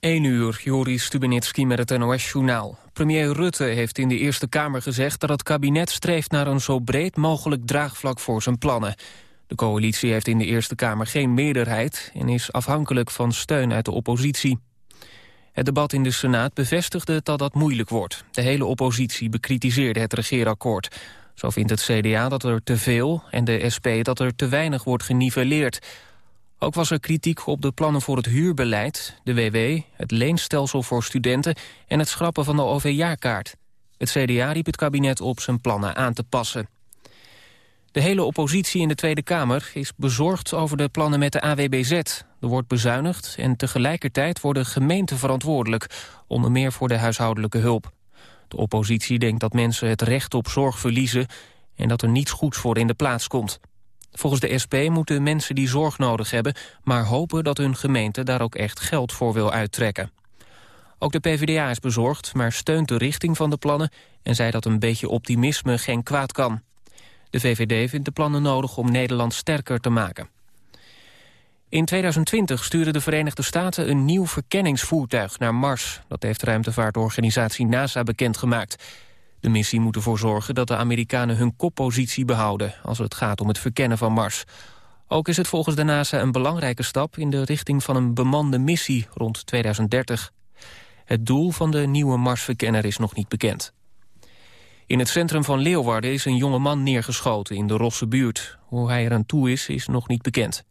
1 uur, Joris Stubenitski met het NOS-journaal. Premier Rutte heeft in de Eerste Kamer gezegd dat het kabinet streeft naar een zo breed mogelijk draagvlak voor zijn plannen. De coalitie heeft in de Eerste Kamer geen meerderheid en is afhankelijk van steun uit de oppositie. Het debat in de Senaat bevestigde dat dat moeilijk wordt. De hele oppositie bekritiseerde het regeerakkoord. Zo vindt het CDA dat er te veel en de SP dat er te weinig wordt geniveleerd. Ook was er kritiek op de plannen voor het huurbeleid, de WW, het leenstelsel voor studenten en het schrappen van de OV-jaarkaart. Het CDA riep het kabinet op zijn plannen aan te passen. De hele oppositie in de Tweede Kamer is bezorgd over de plannen met de AWBZ. Er wordt bezuinigd en tegelijkertijd worden gemeenten verantwoordelijk, onder meer voor de huishoudelijke hulp. De oppositie denkt dat mensen het recht op zorg verliezen en dat er niets goeds voor in de plaats komt. Volgens de SP moeten mensen die zorg nodig hebben... maar hopen dat hun gemeente daar ook echt geld voor wil uittrekken. Ook de PvdA is bezorgd, maar steunt de richting van de plannen... en zei dat een beetje optimisme geen kwaad kan. De VVD vindt de plannen nodig om Nederland sterker te maken. In 2020 stuurden de Verenigde Staten een nieuw verkenningsvoertuig naar Mars. Dat heeft ruimtevaartorganisatie NASA bekendgemaakt. De missie moet ervoor zorgen dat de Amerikanen hun koppositie behouden... als het gaat om het verkennen van Mars. Ook is het volgens de NASA een belangrijke stap... in de richting van een bemande missie rond 2030. Het doel van de nieuwe Marsverkenner is nog niet bekend. In het centrum van Leeuwarden is een jonge man neergeschoten in de Rosse buurt. Hoe hij er aan toe is, is nog niet bekend.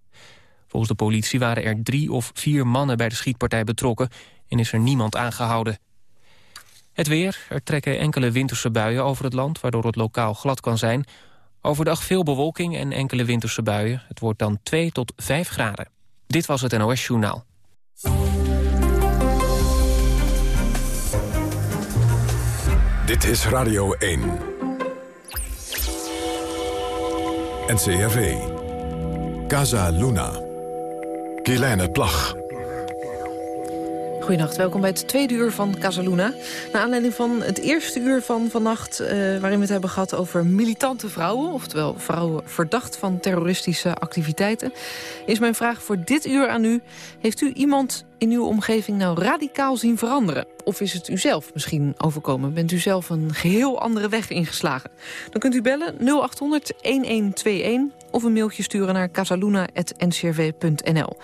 Volgens de politie waren er drie of vier mannen bij de schietpartij betrokken... en is er niemand aangehouden. Het weer, er trekken enkele winterse buien over het land... waardoor het lokaal glad kan zijn. Overdag veel bewolking en enkele winterse buien. Het wordt dan 2 tot 5 graden. Dit was het NOS Journaal. Dit is Radio 1. NCRV. Casa Luna. Kielijne Plag. Goedenacht, welkom bij het tweede uur van Casaluna. Naar aanleiding van het eerste uur van vannacht... Uh, waarin we het hebben gehad over militante vrouwen... oftewel vrouwen verdacht van terroristische activiteiten... is mijn vraag voor dit uur aan u... heeft u iemand in uw omgeving nou radicaal zien veranderen? Of is het u zelf misschien overkomen? Bent u zelf een geheel andere weg ingeslagen? Dan kunt u bellen 0800-1121 of een mailtje sturen naar casaluna.ncrv.nl.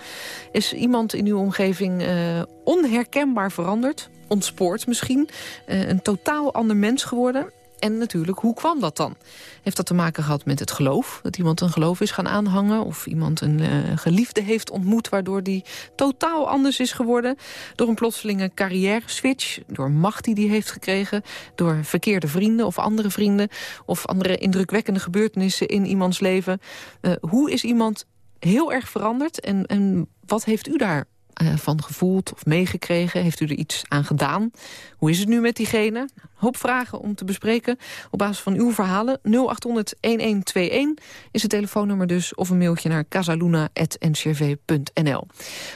Is iemand in uw omgeving uh, onherkenbaar veranderd? Ontspoord misschien? Uh, een totaal ander mens geworden? En natuurlijk, hoe kwam dat dan? Heeft dat te maken gehad met het geloof? Dat iemand een geloof is gaan aanhangen? Of iemand een uh, geliefde heeft ontmoet... waardoor die totaal anders is geworden? Door een plotselinge carrière-switch? Door macht die hij heeft gekregen? Door verkeerde vrienden of andere vrienden? Of andere indrukwekkende gebeurtenissen in iemands leven? Uh, hoe is iemand heel erg veranderd? En, en wat heeft u daar van gevoeld of meegekregen? Heeft u er iets aan gedaan? Hoe is het nu met diegene? Hoop vragen om te bespreken op basis van uw verhalen. 0800-1121 is het telefoonnummer dus. Of een mailtje naar casaluna.ncrv.nl.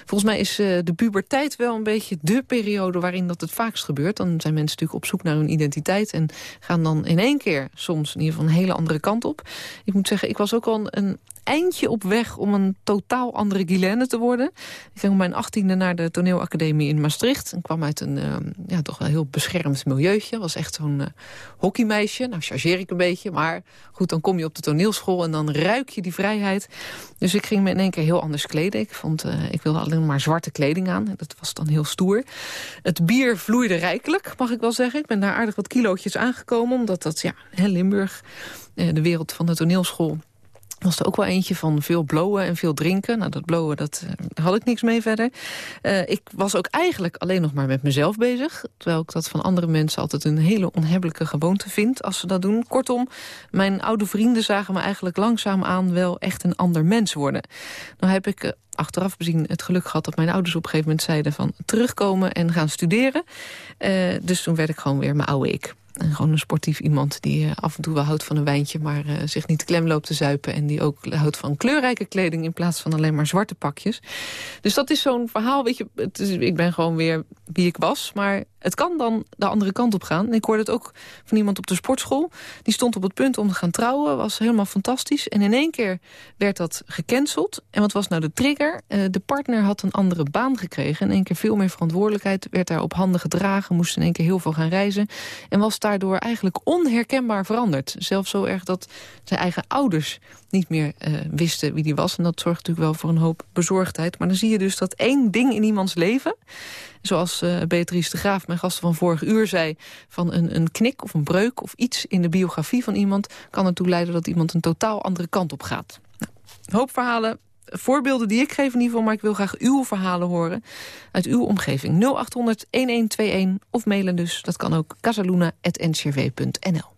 Volgens mij is uh, de puberteit wel een beetje de periode waarin dat het vaakst gebeurt. Dan zijn mensen natuurlijk op zoek naar hun identiteit... en gaan dan in één keer soms in ieder geval een hele andere kant op. Ik moet zeggen, ik was ook al een eindje op weg om een totaal andere Guilaine te worden. Ik ging op mijn achttiende naar de toneelacademie in Maastricht. En kwam uit een uh, ja, toch wel heel beschermd milieuutje. Was echt zo'n uh, hockeymeisje. Nou, chargeer ik een beetje. Maar goed, dan kom je op de toneelschool en dan ruik je die vrijheid. Dus ik ging me in één keer heel anders kleden. Ik, vond, uh, ik wilde alleen maar zwarte kleding aan. Dat was dan heel stoer. Het bier vloeide rijkelijk, mag ik wel zeggen. Ik ben daar aardig wat kilootjes aangekomen. Omdat dat, ja, Limburg, de wereld van de toneelschool was er ook wel eentje van veel blowen en veel drinken. Nou, dat blowen, dat, daar had ik niks mee verder. Uh, ik was ook eigenlijk alleen nog maar met mezelf bezig. Terwijl ik dat van andere mensen altijd een hele onhebbelijke gewoonte vind... als ze dat doen. Kortom, mijn oude vrienden zagen me eigenlijk langzaam aan... wel echt een ander mens worden. Nou heb ik... Uh, achteraf bezien het geluk gehad dat mijn ouders op een gegeven moment zeiden van terugkomen en gaan studeren. dus toen werd ik gewoon weer mijn oude ik. En gewoon een sportief iemand die uh, af en toe wel houdt van een wijntje... maar uh, zich niet klem loopt te zuipen. En die ook houdt van kleurrijke kleding in plaats van alleen maar zwarte pakjes. Dus dat is zo'n verhaal, weet je. Het is, ik ben gewoon weer wie ik was. Maar het kan dan de andere kant op gaan. Ik hoorde het ook van iemand op de sportschool. Die stond op het punt om te gaan trouwen. Was helemaal fantastisch. En in één keer werd dat gecanceld. En wat was nou de trigger? Uh, de partner had een andere baan gekregen. In één keer veel meer verantwoordelijkheid. Werd daar op handen gedragen. Moest in één keer heel veel gaan reizen. En was daardoor eigenlijk onherkenbaar veranderd. Zelfs zo erg dat zijn eigen ouders niet meer uh, wisten wie die was. En dat zorgt natuurlijk wel voor een hoop bezorgdheid. Maar dan zie je dus dat één ding in iemands leven... zoals uh, Beatrice de Graaf, mijn gast van vorige uur, zei... van een, een knik of een breuk of iets in de biografie van iemand... kan ertoe leiden dat iemand een totaal andere kant op gaat. Nou, hoop verhalen, voorbeelden die ik geef in ieder geval... maar ik wil graag uw verhalen horen uit uw omgeving. 0800-1121 of mailen dus, dat kan ook, casaluna.ncrv.nl.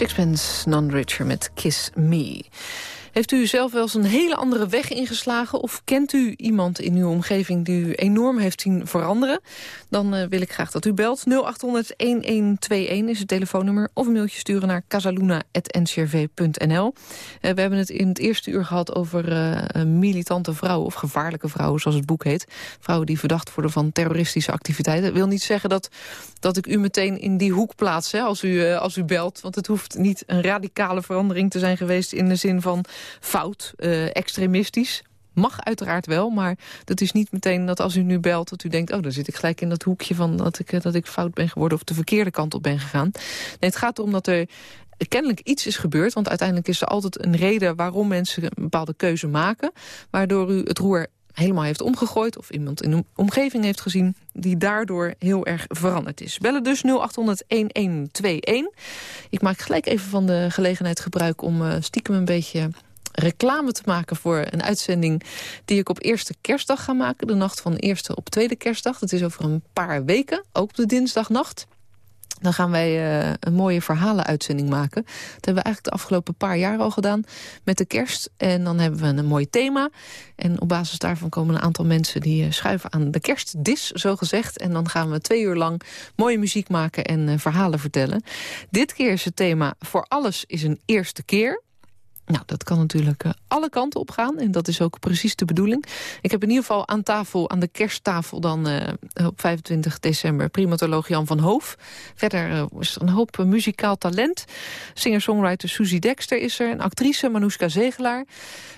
Sixpence Non-Richer met Kiss Me. Heeft u zelf wel eens een hele andere weg ingeslagen... of kent u iemand in uw omgeving die u enorm heeft zien veranderen? Dan uh, wil ik graag dat u belt. 0800-1121 is het telefoonnummer. Of een mailtje sturen naar casaluna.ncrv.nl. Eh, we hebben het in het eerste uur gehad over uh, militante vrouwen... of gevaarlijke vrouwen, zoals het boek heet. Vrouwen die verdacht worden van terroristische activiteiten. Dat wil niet zeggen dat, dat ik u meteen in die hoek plaats hè, als, u, als u belt. Want het hoeft niet een radicale verandering te zijn geweest... in de zin van fout, uh, extremistisch. Mag uiteraard wel, maar dat is niet meteen dat als u nu belt... dat u denkt, oh, dan zit ik gelijk in dat hoekje van dat ik, eh, dat ik fout ben geworden... of de verkeerde kant op ben gegaan. Nee, het gaat erom dat er kennelijk iets is gebeurd. Want uiteindelijk is er altijd een reden waarom mensen een bepaalde keuze maken. Waardoor u het roer helemaal heeft omgegooid... of iemand in de omgeving heeft gezien die daardoor heel erg veranderd is. Bellen dus 0800-1121. Ik maak gelijk even van de gelegenheid gebruik om uh, stiekem een beetje reclame te maken voor een uitzending die ik op eerste kerstdag ga maken. De nacht van eerste op tweede kerstdag. Dat is over een paar weken, ook op de dinsdagnacht. Dan gaan wij uh, een mooie verhalenuitzending maken. Dat hebben we eigenlijk de afgelopen paar jaar al gedaan met de kerst. En dan hebben we een mooi thema. En op basis daarvan komen een aantal mensen die uh, schuiven aan de kerstdis, zo gezegd. En dan gaan we twee uur lang mooie muziek maken en uh, verhalen vertellen. Dit keer is het thema Voor alles is een eerste keer. Nou, dat kan natuurlijk uh, alle kanten op gaan. En dat is ook precies de bedoeling. Ik heb in ieder geval aan tafel, aan de kersttafel dan uh, op 25 december... primatoloog Jan van Hoof. Verder uh, is er een hoop muzikaal talent. Singer-songwriter Suzy Dexter is er. Een actrice Manouska Zegelaar.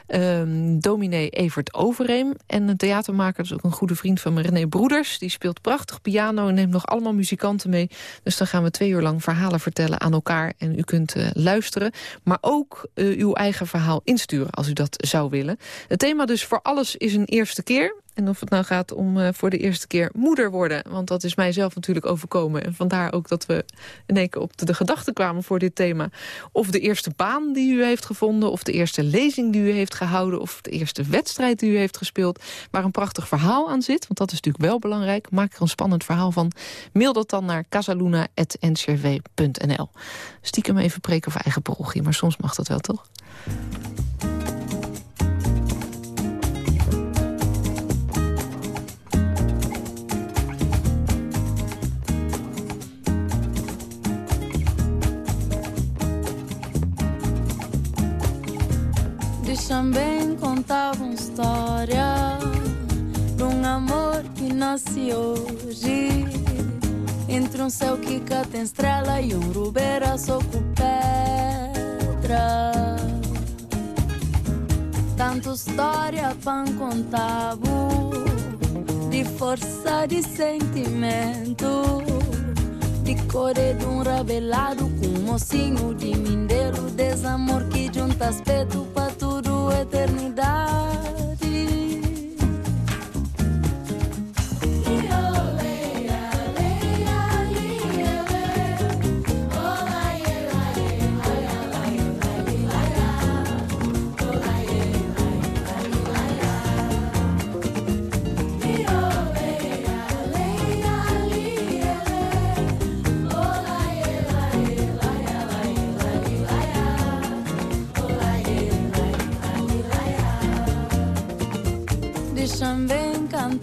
Um, dominee Evert Overeem. En een theatermaker, dus ook een goede vriend van me, René Broeders. Die speelt prachtig piano en neemt nog allemaal muzikanten mee. Dus dan gaan we twee uur lang verhalen vertellen aan elkaar. En u kunt luisteren. Maar ook uw eigen verhaal insturen als u dat zou willen. Het thema dus voor alles is een eerste keer. En of het nou gaat om uh, voor de eerste keer moeder worden. Want dat is mijzelf natuurlijk overkomen. En vandaar ook dat we in één keer op de, de gedachte kwamen voor dit thema. Of de eerste baan die u heeft gevonden. Of de eerste lezing die u heeft gehouden. Of de eerste wedstrijd die u heeft gespeeld. Waar een prachtig verhaal aan zit. Want dat is natuurlijk wel belangrijk. Maak er een spannend verhaal van. Mail dat dan naar casaluna.ncrv.nl Stiekem even preken over eigen parochie. Maar soms mag dat wel, toch? Também contava uma história de um amor que nasce hoje entre um céu que tem estrela e um rubeira só com pedra. Tanto história para contar de força de sentimento. De cor de um rabelado com mocinho de mindeiro Desamor que junta aspecto para tudo eternidade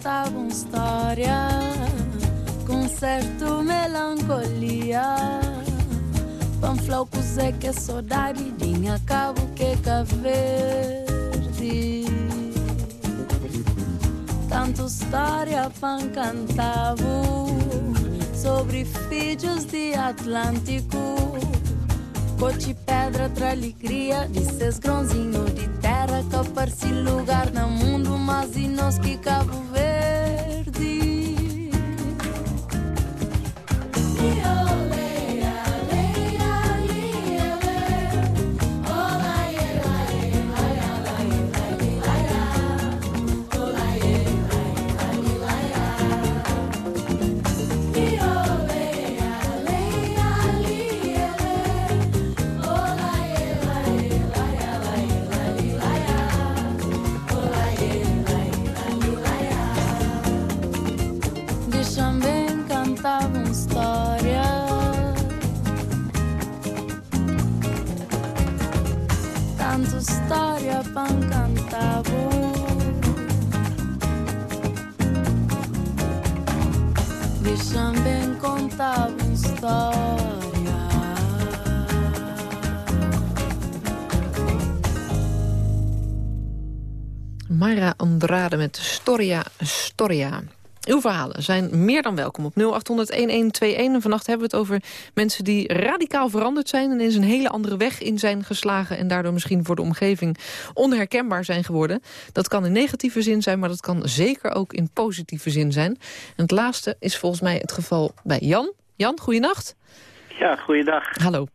também cantavam história com certo melancolia. Panflaucos é que saudade dinha cabo que verde. Tanto história pan cantavo sobre filhos de Atlântico. Cote pedra tra alegria de seus de terra que aparece lugar no mundo mas e nós que Cabo Mara Andrade met Storia Storia. Uw verhalen zijn meer dan welkom op 0800-1121. En vannacht hebben we het over mensen die radicaal veranderd zijn... en in een hele andere weg in zijn geslagen... en daardoor misschien voor de omgeving onherkenbaar zijn geworden. Dat kan in negatieve zin zijn, maar dat kan zeker ook in positieve zin zijn. En het laatste is volgens mij het geval bij Jan. Jan, goeienacht. Ja, goeiedag. Hallo.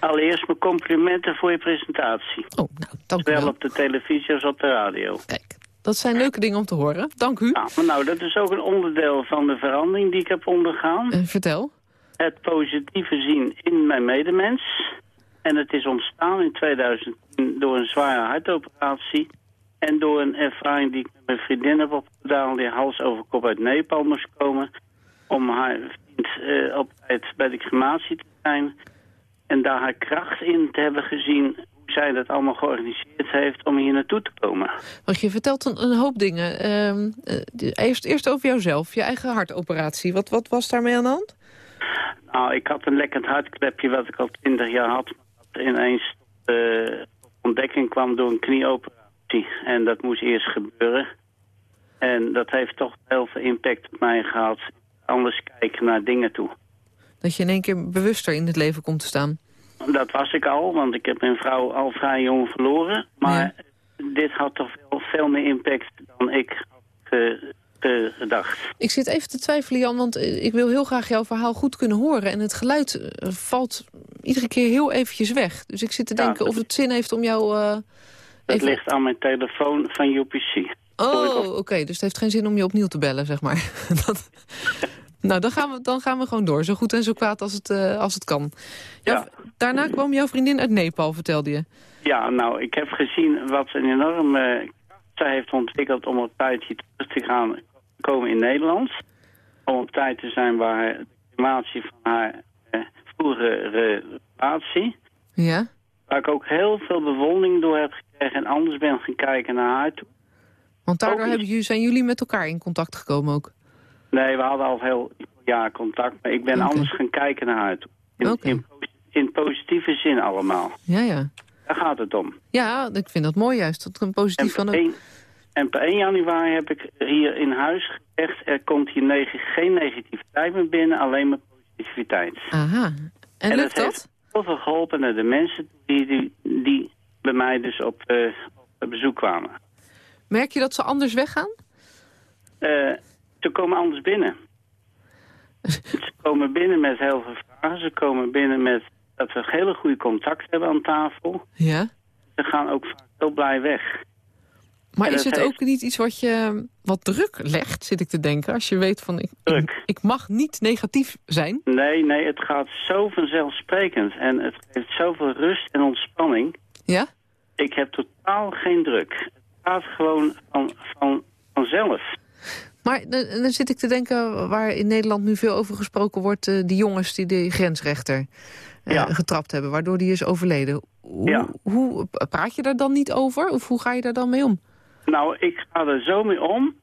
Allereerst mijn complimenten voor je presentatie. Oh, nou, dank u Zowel op de televisie als op de radio. Kijk, dat zijn leuke dingen om te horen. Dank u. Maar nou, dat is ook een onderdeel van de verandering die ik heb ondergaan. Eh, vertel. Het positieve zien in mijn medemens. En het is ontstaan in 2010 door een zware hartoperatie. En door een ervaring die ik met mijn vriendin heb opgedaan... die hals over kop uit Nepal moest komen... om haar vriend eh, op tijd bij de crematie te zijn... en daar haar kracht in te hebben gezien... hoe zij dat allemaal georganiseerd heeft om hier naartoe te komen. Want je vertelt een, een hoop dingen. Ehm, eh, eerst, eerst over jouzelf, je eigen hartoperatie. Wat, wat was daarmee aan de hand? Nou, ik had een lekkend hartklepje wat ik al twintig jaar had. Dat ineens tot eh, ontdekking kwam door een knieoperatie. En dat moest eerst gebeuren. En dat heeft toch heel veel impact op mij gehad. Anders kijken naar dingen toe. Dat je in één keer bewuster in het leven komt te staan. Dat was ik al, want ik heb mijn vrouw al vrij jong verloren. Maar dit had toch veel, veel meer impact dan ik had ge- gedacht. Ik zit even te twijfelen, Jan, want eh, ik wil heel graag jouw verhaal goed kunnen horen. En het geluid eh, valt iedere keer heel eventjes weg. Dus ik zit te denken of het zin heeft om jou... eh, Dat even- ligt aan mijn telefoon van UPC. Oh, oké, dus het heeft geen zin om je opnieuw te bellen, zeg maar. Dat... Nou, dan gaan, we, dan gaan we gewoon door. Zo goed en zo kwaad als het, eh, als het kan. Ja. Daarna kwam jouw vriendin uit Nepal, vertelde je. Ja, nou, ik heb gezien wat een enorme kracht zij heeft ontwikkeld om op tijd hier terug te gaan komen in Nederland. Om op tijd te zijn waar de crematie van haar eh, vroegere relatie. Ja? Waar ik ook heel veel bewondering door heb gekregen en anders ben gaan kijken naar haar toe. Want daardoor hebben jullie, zijn jullie met elkaar in contact gekomen ook. Nee, we hadden al heel jaar contact, maar ik ben anders gaan kijken naar haar toe. In, in, in positieve zin allemaal. Ja, ja. Daar gaat het om. Ja, ik vind dat mooi juist. Dat er een En positief van ook. 1, en per 1 januari heb ik hier in huis gezegd... er komt hier neg geen negativiteit meer binnen, alleen maar positiviteit. Aha. En, En lukt dat heeft heel veel geholpen naar de mensen die, die, die bij mij dus op, eh, op bezoek kwamen. Merk je dat ze anders weggaan? Eh, ze komen anders binnen. ze komen binnen met heel veel vragen. Ze komen binnen met dat we hele goede contact hebben aan tafel. Ja. Ze gaan ook vaak heel blij weg. Maar En is het heeft- ook niet iets wat je wat druk legt, zit ik te denken? Als je weet van, ik, ik mag niet negatief zijn. Nee, nee, het gaat zo vanzelfsprekend. En het geeft zoveel rust en ontspanning. Ja? Ik heb totaal geen druk. Het gaat gewoon van, van, vanzelf. Maar dan, zit ik te denken, waar in Nederland nu veel over gesproken wordt... eh, die jongens die de grensrechter eh, Ja. getrapt hebben, waardoor die is overleden. Hoe, Ja. hoe praat je daar dan niet over? Of hoe ga je daar dan mee om? Nou, ik ga er zo mee om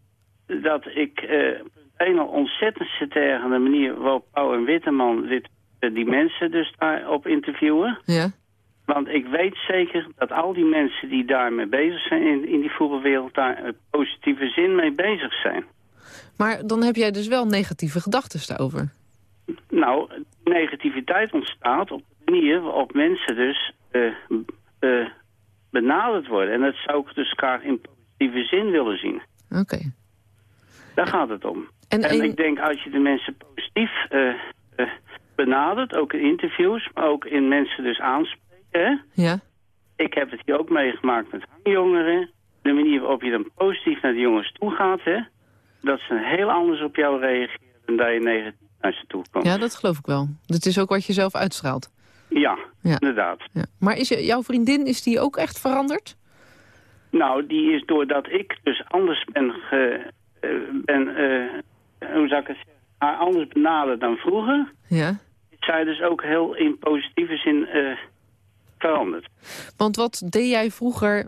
dat ik eh, een hele ontzettend tergende manier waarop Pauw en Witteman dit, eh, die mensen dus daarop interviewen. Ja? Want ik weet zeker dat al die mensen die daarmee bezig zijn in, in die voetbalwereld daar in positieve zin mee bezig zijn. Maar dan heb jij dus wel negatieve gedachten daarover. Nou, negativiteit ontstaat op de manier waarop mensen dus eh, benaderd worden. En dat zou ik dus graag in positieve zin willen zien. Oké. Daar gaat het om. En, ik denk als je de mensen positief eh, benadert, ook in interviews, maar ook in mensen dus aanspreken. Ja? Ik heb het hier ook meegemaakt met hangjongeren. De manier waarop je dan positief naar de jongens toe gaat, hè? Dat ze heel anders op jou reageren dan dat je negatief naar ze toe komt. ja, dat geloof ik wel. Dat is ook wat je zelf uitstraalt. Ja, Ja. inderdaad. Ja. Maar is je- jouw vriendin, is die ook echt veranderd? Nou, die is doordat ik dus anders ben, ge, eh, ben eh, hoe zou ik het zeggen, haar anders benaderd dan vroeger, Ja. is zij dus ook heel in positieve zin eh, veranderd. Want wat deed jij vroeger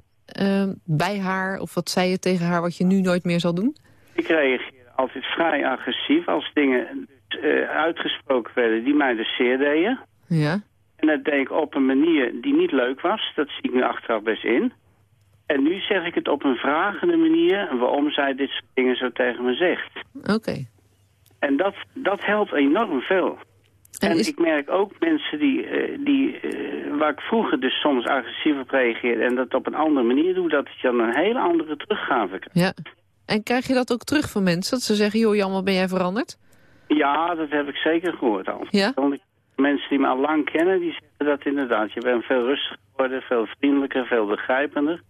bij haar, of wat zei je tegen haar wat je nu nooit meer zal doen? Ik reageerde altijd vrij agressief als dingen eh, uitgesproken werden die mij dus zeer deden. Ja. En dat deed ik op een manier die niet leuk was. Dat zie ik nu achteraf best in. En nu zeg ik het op een vragende manier waarom zij dit soort dingen zo tegen me zegt. Oké. En dat, dat helpt enorm veel. En En, is- ik merk ook mensen die, eh, die eh, waar ik vroeger dus soms agressief op reageerde en dat op een andere manier doe, dat je dan een hele andere teruggave krijgt. Ja. En krijg je dat ook terug van mensen? Dat ze zeggen, joh Jan, wat ben jij veranderd? Ja, dat heb ik zeker gehoord al. Ja? Want mensen die me al lang kennen, die zeggen dat inderdaad. Je bent veel rustiger geworden, veel vriendelijker, veel begrijpender.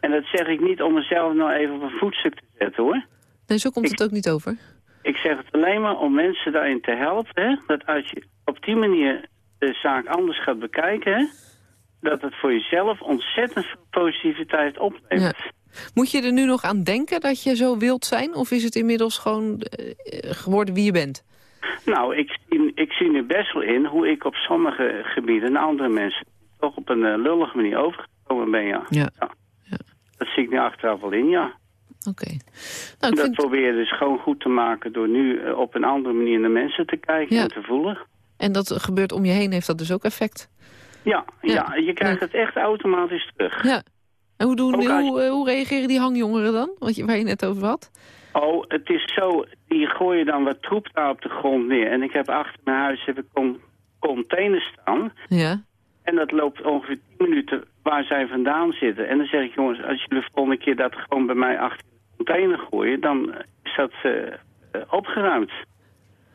En dat zeg ik niet om mezelf nou even op een voetstuk te zetten, hoor. Nee, zo komt Ik- het ook niet over. Ik zeg het alleen maar om mensen daarin te helpen. Hè? Dat als je op die manier de zaak anders gaat bekijken... Hè? dat het voor jezelf ontzettend veel positiviteit oplevert. Moet je er nu nog aan denken dat je zo wilt zijn? Of is het inmiddels gewoon eh, geworden wie je bent? Nou, ik, zie- ik zie nu best wel in hoe ik op sommige gebieden... andere mensen toch op een eh, lullige manier overgekomen ben, ja. Ja. Dat zie ik nu achteraf wel in, ja. Oké. Nou, Dat vind, probeer je dus gewoon goed te maken... door nu eh, op een andere manier naar mensen te kijken Ja. en te voelen. en dat gebeurt om je heen, heeft dat dus ook effect. Ja, Ja. ja. je krijgt Ja. het echt automatisch terug. Ja. En hoe, doen, als hoe, eh, hoe reageren die hangjongeren dan? Wat je, waar je net over had? Oh, het is zo, die gooien dan wat troep daar op de grond neer. En ik heb achter mijn huis heb ik con containers staan. Ja. En dat loopt ongeveer 10 minuten waar zij vandaan zitten. En dan zeg ik, jongens, als jullie de volgende keer dat gewoon bij mij achter de container gooien... dan is dat eh, eh, opgeruimd.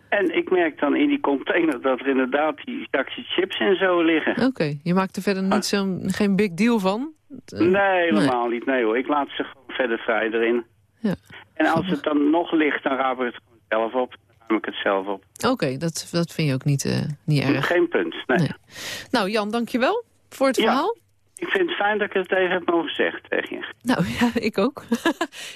En ik merk dan in die container dat er inderdaad die zakjes chips en zo liggen. Oké, je maakt er verder niet zo'n geen big deal van? Eh, Nee, helemaal niet. Nee hoor, ik laat ze gewoon verder vrij erin. Ja. En als het dan nog ligt, dan raap ik het gewoon zelf op. Dan ruim ik het zelf op. Oké, dat, dat vind je ook niet, eh, niet erg. Geen punt, nee. Nee. Nou, Jan, dankjewel voor het Ja. verhaal. Ik vind het fijn dat ik het even heb mogen zeggen tegen je. Nou ja, ik ook.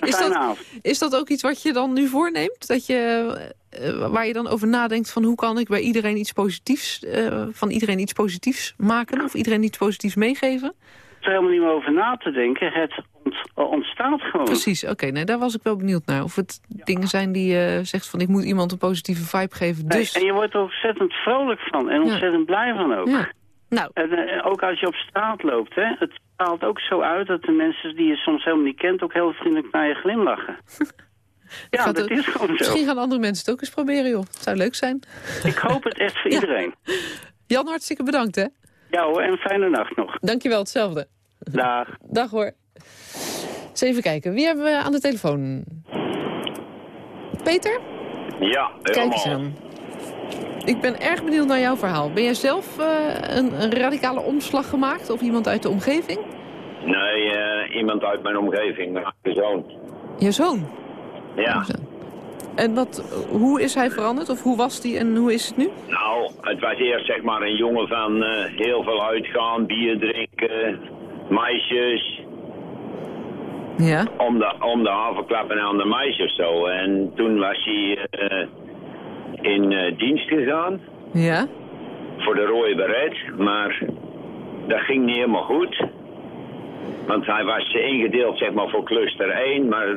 is, dat, is dat ook iets wat je dan nu voorneemt? Dat je, eh, waar je dan over nadenkt van hoe kan ik bij iedereen iets positiefs, van iedereen iets positiefs maken? Of iedereen iets positiefs meegeven? Er helemaal niet meer over na te denken. Het ont- ontstaat gewoon. Precies, oké. nee, daar was ik wel benieuwd naar. Of het dingen zijn die je zegt van ik moet iemand een positieve vibe geven. Nee, Dus, en je wordt er ontzettend vrolijk van. En ontzettend blij van ook. ja. Nou, En eh, ook als je op straat loopt, hè. Het straalt ook zo uit dat de mensen die je soms helemaal niet kent... ook heel vriendelijk naar je glimlachen. ja, dat is gewoon zo. misschien gaan andere mensen het ook eens proberen, joh. Het zou leuk zijn. Ik hoop het echt voor iedereen. Jan, hartstikke bedankt, hè. Ja hoor, en fijne nacht nog. Dankjewel, hetzelfde. Dag. Dag hoor. Eens even kijken, wie hebben we aan de telefoon? Peter? Ja, Kijk eens helemaal. aan. Ik ben erg benieuwd naar jouw verhaal. Ben jij zelf eh, een, een radicale omslag gemaakt of iemand uit de omgeving? Nee, eh, iemand uit mijn omgeving, mijn zoon. Je zoon? Ja, En wat, hoe is hij veranderd of hoe was die en hoe is het nu? nou, het was eerst zeg maar een jongen van eh, heel veel uitgaan, bier drinken, meisjes, Ja. om de, om de havenklappen aan de meisjes zo. En toen was hij eh, in eh, dienst gegaan Ja? voor de rode beret, maar dat ging niet helemaal goed. Want hij was ingedeeld zeg maar voor cluster 1, maar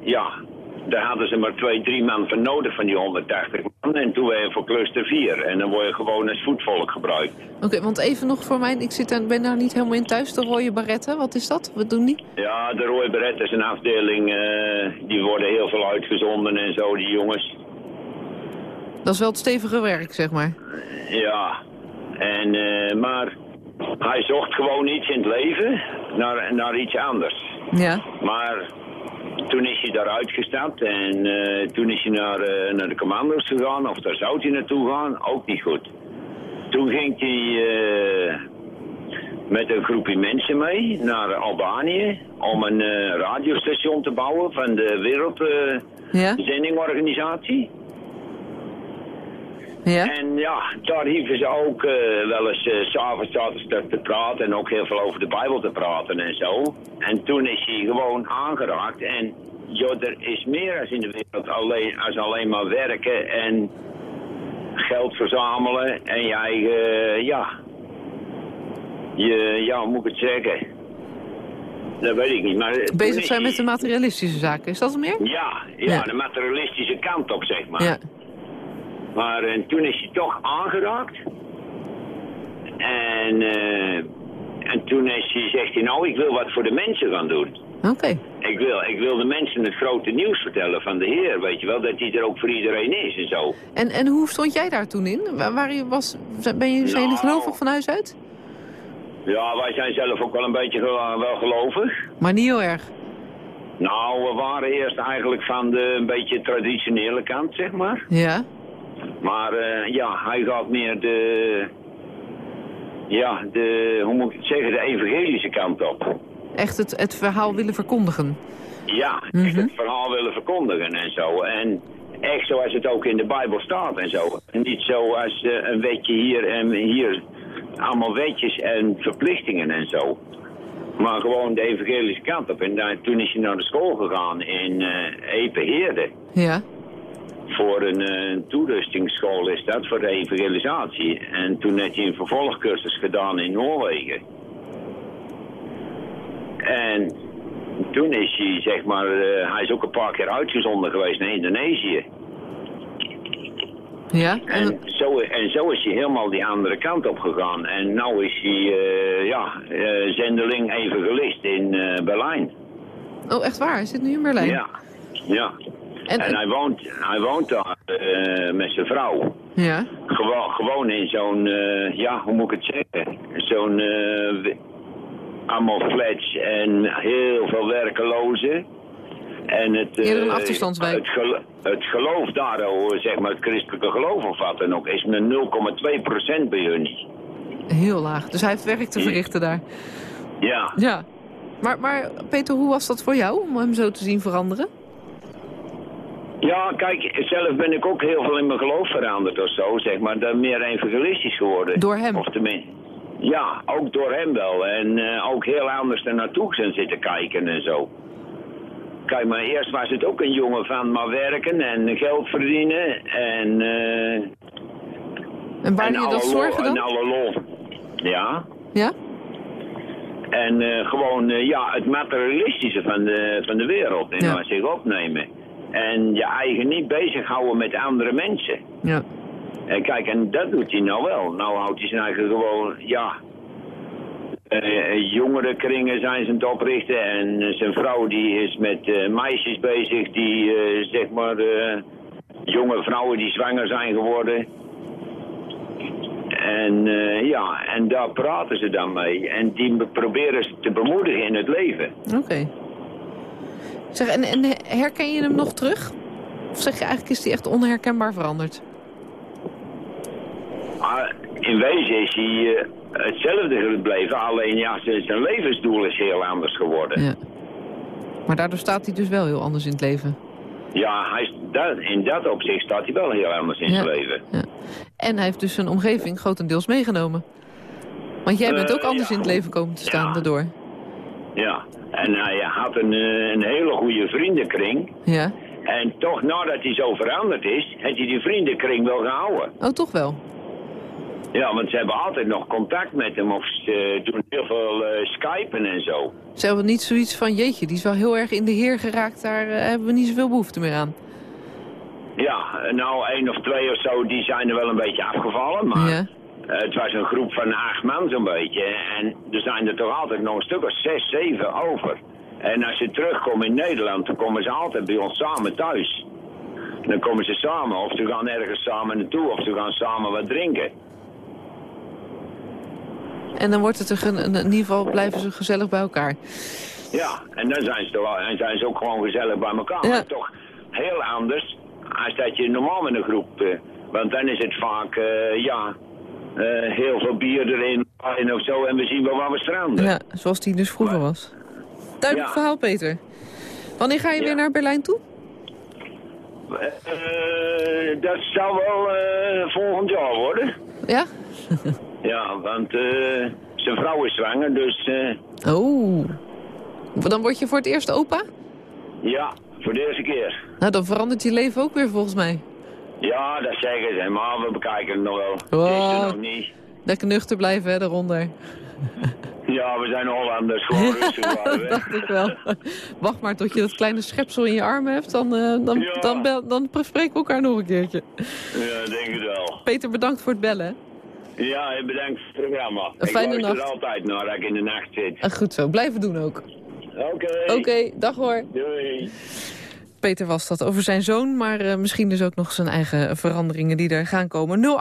ja, daar hadden ze maar twee, drie man voor nodig van die 180 man. En toen weer voor cluster 4. En dan word je gewoon als voetvolk gebruikt. Oké, want even nog voor mij, ik zit daar, ben daar niet helemaal in thuis, de rode baretten, wat is dat? Wat doen die? Ja, de rode beret is een afdeling, eh, die worden heel veel uitgezonden en zo, die jongens. Dat is wel het stevige werk, zeg maar. Ja, en, eh, maar hij zocht gewoon iets in het leven naar, naar iets anders. Ja. Maar toen is hij daaruit gestapt en eh, toen is hij naar, eh, naar de commando's gegaan, of daar zou hij naartoe gaan, ook niet goed. Toen ging hij eh, met een groepje mensen mee naar Albanië om een radiostation te bouwen van de? Wereldzendingorganisatie. Ja? En ja, daar hieven ze ook eh, wel eens, eh, s s'avonds zaten ze te- te praten en ook heel veel over de Bijbel te praten en zo. En toen is hij gewoon aangeraakt en joh, er is meer als in de wereld alleen, als alleen maar werken en geld verzamelen en je eigen, ja, je, ja, hoe moet ik het zeggen? Dat weet ik niet, maar... Bezig zijn met de materialistische zaken, is dat er meer? Ja, ja, Ja. de materialistische kant op, zeg maar. Ja. Maar en toen is hij toch aangeraakt. En, eh, en toen is hij, zegt hij, nou, ik wil wat voor de mensen gaan doen. Oké. Ik wil, ik wil de mensen het grote nieuws vertellen van de Heer, weet je wel, dat hij er ook voor iedereen is en zo. En, en hoe stond jij daar toen in? Waar, waar je was, ben je, Nou. gelovig van huis uit? Ja, wij zijn zelf ook wel een beetje gel- wel gelovig. Maar niet heel erg. Nou, we waren eerst eigenlijk van de een beetje traditionele kant, zeg maar. Ja? Maar eh, ja, hij gaat meer de, ja, de, hoe moet ik het zeggen, de evangelische kant op. echt het, het verhaal willen verkondigen. Ja, echt het verhaal willen verkondigen en zo. En echt zoals het ook in de Bijbel staat en zo. Niet zoals uh, een wetje hier en hier. Allemaal wetjes en verplichtingen en zo. Maar gewoon de evangelische kant op. En daar, toen is hij naar de school gegaan in uh, Epenheerde. Ja. Voor een uh, toerustingsschool is dat, voor de evangelisatie. En toen heeft hij een vervolgcursus gedaan in Noorwegen. En toen is hij, zeg maar, uh, hij is ook een paar keer uitgezonden geweest naar Indonesië. Ja? En, en, zo, en zo is hij helemaal die andere kant op gegaan. En nu is hij, uh, ja, uh, zendeling evangelist in Berlijn. Oh, echt waar? Hij zit nu in Berlijn? Ja, ja. En, en hij, woont, hij woont daar met zijn vrouw. Ja. Gewoon, gewoon in zo'n, ja, hoe moet ik het zeggen? Zo'n allemaal flats en heel veel werkelozen. En het, een achterstandswijk. Het, gelo het, geloof daar, zeg maar, het christelijke geloof of wat dan ook, is met 0,2% bij hun niet. Heel laag. Dus hij heeft werk te verrichten daar. Ja. Ja. Maar, maar Peter, hoe was dat voor jou om hem zo te zien veranderen? Ja, kijk, zelf ben ik ook heel veel in mijn geloof veranderd of zo, zeg maar. Dan meer evangelistisch geworden. Door hem? Of tenminste. Ja, ook door hem wel. En uh, ook heel anders er naartoe zijn zitten kijken en zo. Kijk, maar eerst was het ook een jongen van maar werken en geld verdienen en... Uh, en waar je dat zorgen dan? En alle lol. Ja. Ja? En uh, gewoon, ja, het materialistische van de, van de wereld en ja. zich opnemen. En je eigen niet bezighouden met andere mensen. Ja. En kijk, en dat doet hij nou wel. Nou houdt hij zijn eigen gewoon, ja... Uh, jongere kringen zijn ze aan het oprichten en zijn vrouw die is met uh, meisjes bezig die, uh, zeg maar, jonge vrouwen die zwanger zijn geworden. En ja, en daar praten ze dan mee en die proberen ze te bemoedigen in het leven. Oké. Okay. Zeg, en, en herken je hem nog terug? Of zeg je eigenlijk is hij echt onherkenbaar veranderd? Maar in wezen is hij uh, hetzelfde gebleven, alleen ja, zijn levensdoel is heel anders geworden. Ja. Maar daardoor staat hij dus wel heel anders in het leven. Ja, hij, dat, in dat opzicht staat hij wel heel anders in ja. zijn leven. Ja. En hij heeft dus zijn omgeving grotendeels meegenomen. Want jij bent ook anders uh, ja. in het leven komen te staan daardoor. Ja, en hij had een, een hele goede vriendenkring. Ja. En toch, nadat hij zo veranderd is, heeft hij die vriendenkring wel gehouden. Oh, toch wel? Ja, want ze hebben altijd nog contact met hem of ze doen heel veel uh, skypen en zo. Ze hebben niet zoiets van, jeetje, die is wel heel erg in de heer geraakt, daar uh, hebben we niet zoveel behoefte meer aan. Ja, nou, één of twee of zo, die zijn er wel een beetje afgevallen, maar ja. Uh, het was een groep van acht man zo'n beetje. En er zijn er toch altijd nog een stuk of zes, zeven over. En als ze terugkomen in Nederland, dan komen ze altijd bij ons samen thuis. Dan komen ze samen, of ze gaan ergens samen naartoe, of ze gaan samen wat drinken. En dan wordt het er in ieder geval blijven ze gezellig bij elkaar. Ja, en dan zijn ze, toch, en zijn ze ook gewoon gezellig bij elkaar. Ja. Maar toch heel anders als dat je normaal met een groep... Uh, want dan is het vaak, uh, ja, uh, heel veel bier erin en of zo... en we zien wel waar we stranden. Ja, zoals die dus vroeger was. Duidelijk ja. verhaal, Peter. Wanneer ga je ja. weer naar Berlijn toe? dat zou wel volgend jaar worden. Ja? Ja, want zijn vrouw is zwanger, dus... Oh. Dan word je voor het eerst opa? Ja, voor de eerste keer. Nou, dan verandert je leven ook weer volgens mij. Ja, dat zeggen ze, maar we bekijken het nog wel. Oh. Het nog niet. Lekker nuchter blijven, hè, daaronder. Ja, we zijn Hollanders, gewoon rustig dat dacht ik wel. Wacht maar tot je dat kleine schepsel in je arm hebt, dan, uh, dan, ja. dan, bel, dan spreken we elkaar nog een keertje. Ja, denk het wel. Peter, bedankt voor het bellen. Ja, bedankt voor het programma. Een fijne ik nacht. er altijd naar dat ik in de nacht zit. En goed zo, blijven doen ook. Oké. Oké, okay, dag hoor. Doei. Peter was dat over zijn zoon, maar uh, misschien dus ook nog zijn eigen veranderingen die er gaan komen.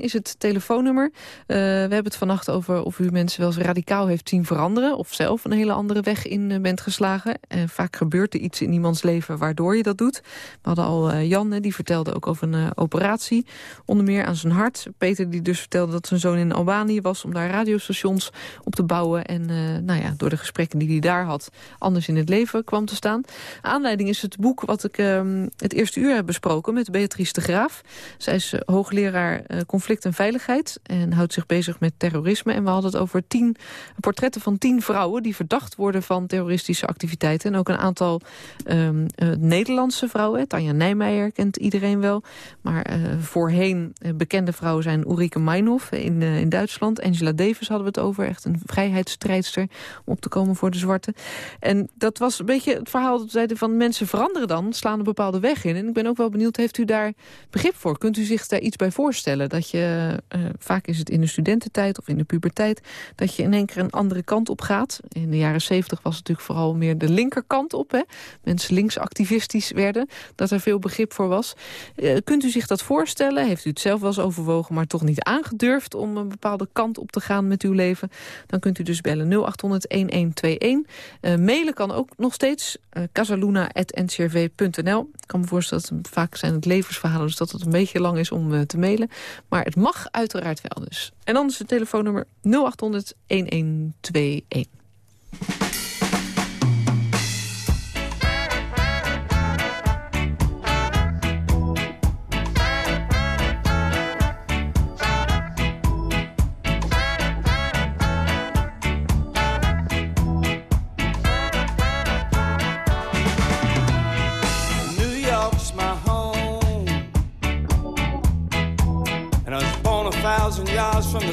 0800-1121 is het telefoonnummer. Uh, we hebben het vannacht over of u mensen wel eens radicaal heeft zien veranderen... of zelf een hele andere weg in uh, bent geslagen. En vaak gebeurt er iets in iemands leven waardoor je dat doet. We hadden al Jan, die vertelde ook over een operatie, onder meer aan zijn hart. Peter die dus vertelde dat zijn zoon in Albanië was om daar radiostations op te bouwen. En nou ja, door de gesprekken die hij daar had, anders in het leven kwam te staan. Aanleiding is het boek wat ik uh, het eerste uur heb besproken met Beatrice de Graaf. Zij is uh, hoogleraar uh, conflict en veiligheid en houdt zich bezig met terrorisme. En we hadden het over tien portretten van tien vrouwen die verdacht worden van terroristische activiteiten. En ook een aantal um, Nederlandse vrouwen. Tanja Nijmeijer kent iedereen wel. Maar voorheen bekende vrouwen zijn Ulrike Meinhof in, in Duitsland. Angela Davis hadden we het over. Echt een vrijheidsstrijdster om op te komen voor de zwarte. En dat was een beetje het verhaal dat van mensen veranderen dan, slaan een bepaalde weg in. En ik ben ook wel benieuwd, heeft u daar begrip voor? Kunt u zich daar iets bij voorstellen? Dat je, uh, vaak is het in de studententijd of in de puberteit, dat je in één keer een andere kant op gaat. In de jaren zeventig was het natuurlijk vooral meer de linkerkant op. Hè? Mensen linksactivistisch werden, dat er veel begrip voor was. Uh, kunt u zich dat voorstellen? Heeft u het zelf wel eens overwogen, maar toch niet aangedurfd om een bepaalde kant op te gaan met uw leven? Dan kunt u dus bellen 0800 1121. Uh, mailen kan ook nog steeds uh, casaluna.ncrv.nl. Ik kan me voorstellen dat vaak zijn het levensverhalen... dus dat het een beetje lang is om uh, te mailen. Maar het mag uiteraard wel dus. En dan is het telefoonnummer 0800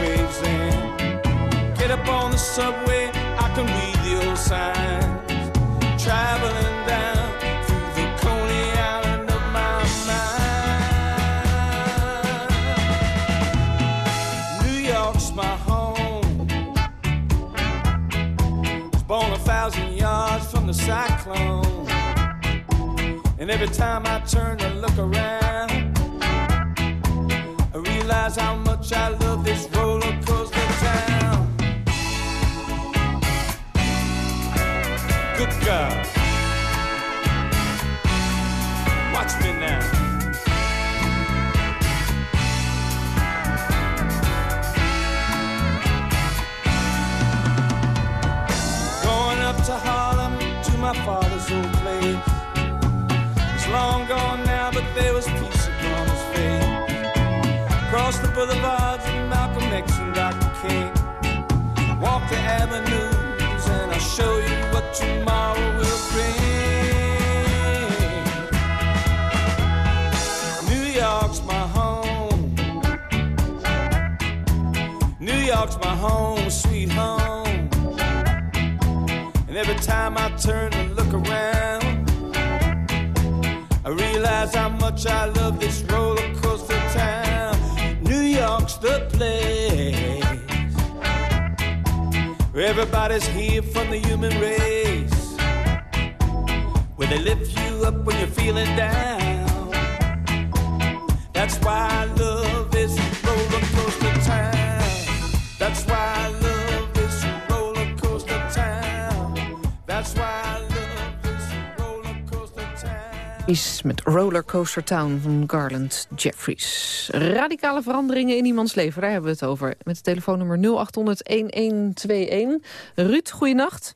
Gravesend. Get up on the subway, I can read the old signs. Traveling down through the Coney Island of my mind. New York's my home. Was born a thousand yards from the cyclone. And every time I turn and look around, I realize how much I love this roller God. Watch me now. Going up to Harlem to my father's old place. It's long gone now, but there was peace upon his face. Cross the boulevards of Malcolm X and Dr. King. Walk the I'll show you what tomorrow will bring. New York's my home. New York's my home, sweet home. And every time I turn and look around, I realize how much I love this roller everybody's here from the human race, where they lift you up when you're feeling down. That's why love this roller coaster town. That's why Is met Rollercoaster Town van Garland Jeffries. Radicale veranderingen in iemands leven, daar hebben we het over. Met het telefoonnummer 0800-1121. Ruud, goeienacht.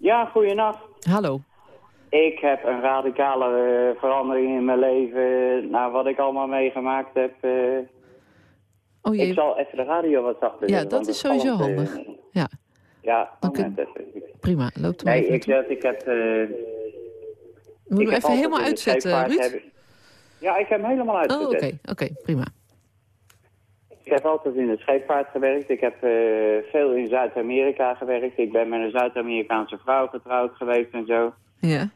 Ja, goeienacht. Hallo. Ik heb een radicale eh, verandering in mijn leven. Nou, wat ik allemaal meegemaakt heb. eh, Oh Ik jee, zal even de radio wat zachter Ja, dat is sowieso eh, handig. ja, Ja, Dan moment kun- even. prima. Loopt er Nee, even ik, ik heb... Moet ik hem heb even helemaal uitzetten, Ruud? heb Ja, ik heb hem helemaal Oh, uitgezet. oké, oké, prima. Ik heb altijd in de scheepvaart gewerkt. Ik heb eh, veel in Zuid-Amerika gewerkt. Ik ben met een Zuid-Amerikaanse vrouw getrouwd geweest en zo. Ja,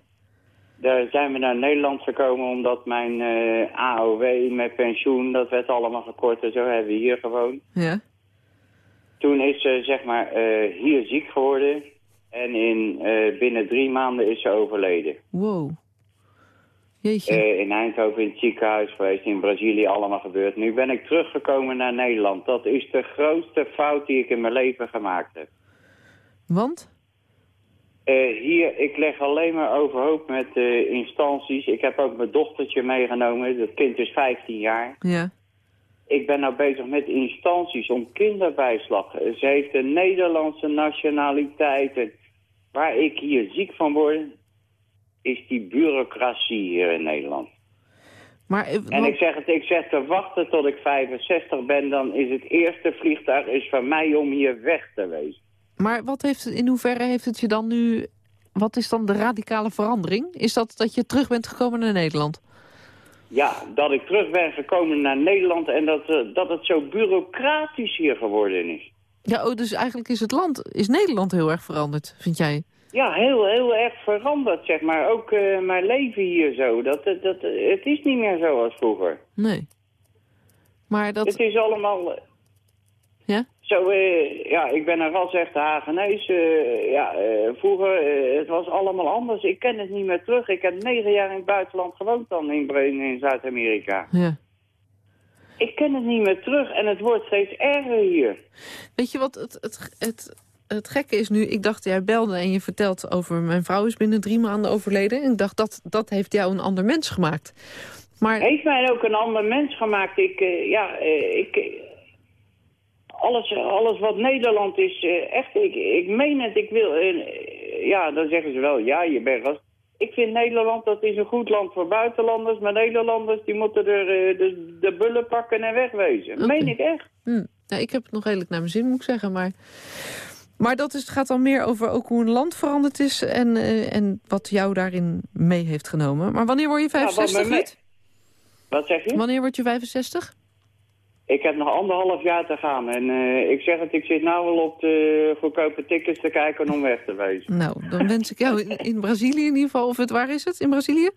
Daar zijn we naar Nederland gekomen omdat mijn eh, AOW, mijn pensioen, dat werd allemaal gekort en zo hebben we hier gewoond. ja. Toen is ze zeg maar eh, hier ziek geworden en in, eh, binnen drie maanden is ze overleden. Wow. Jeetje. Eh, in Eindhoven in het ziekenhuis geweest, in Brazilië allemaal gebeurd. Nu ben ik teruggekomen naar Nederland. Dat is de grootste fout die ik in mijn leven gemaakt heb. Want? Eh, hier, ik leg alleen maar overhoop met instanties. Ik heb ook mijn dochtertje meegenomen. Dat kind is 15 jaar. Ja. Ik ben nou bezig met instanties om kinderbijslag. Ze heeft een Nederlandse nationaliteit. Waar ik hier ziek van word, is die bureaucratie hier in Nederland. Maar, eh, En ik zeg het, ik zeg te wachten tot ik 65 ben, dan is het eerste vliegtuig is van mij om hier weg te wezen. maar wat heeft, in hoeverre heeft het je dan nu... Wat is dan de radicale verandering? Is dat dat je terug bent gekomen naar Nederland? Ja, dat ik terug ben gekomen naar Nederland en dat, eh, dat het zo bureaucratisch hier geworden is. Ja, oh, dus eigenlijk is het land, is Nederland heel erg veranderd, vind jij? Ja, heel, heel erg veranderd, zeg maar. Ook eh, mijn leven hier zo. Dat, dat, het is niet meer zoals vroeger. Nee. Maar dat... Het is allemaal... Ja? Zo, eh, ja, ik ben een ras echte Hagenees. eh, ja, eh, vroeger, het was allemaal anders. Ik ken het niet meer terug. Ik heb negen jaar in het buitenland gewoond dan in, in Zuid-Amerika. Ja. Ik ken het niet meer terug en het wordt steeds erger hier. Weet je wat het, het, het, het gekke is nu? Ik dacht, jij belde en je vertelt over... mijn vrouw is binnen drie maanden overleden. En ik dacht, dat, dat heeft jou een ander mens gemaakt. Maar Heeft mij ook een ander mens gemaakt. Ik, ja, ik... alles, alles wat Nederland is, eh, echt, ik, ik meen het, ik wil... eh, ja, dan zeggen ze wel, ja, je bent. Ik vind Nederland, dat is een goed land voor buitenlanders. Maar Nederlanders, die moeten er eh, de, de bullen pakken en wegwezen. Meen ik echt. hm, ja, ik heb het nog redelijk naar mijn zin, moet ik zeggen. Maar, maar dat is, het gaat dan meer over ook hoe een land veranderd is... en, en wat jou daarin mee heeft genomen. Maar wanneer word je Ja, wat 65, me- Ruud? Wat zeg je? Wanneer word je 65? Ik heb nog anderhalf jaar te gaan. En eh, ik zeg het, ik zit nou wel op de goedkope tickets te kijken om weg te wezen. Nou, dan wens ik jou in, in Brazilië in ieder geval... of het waar is het, in Brazilië?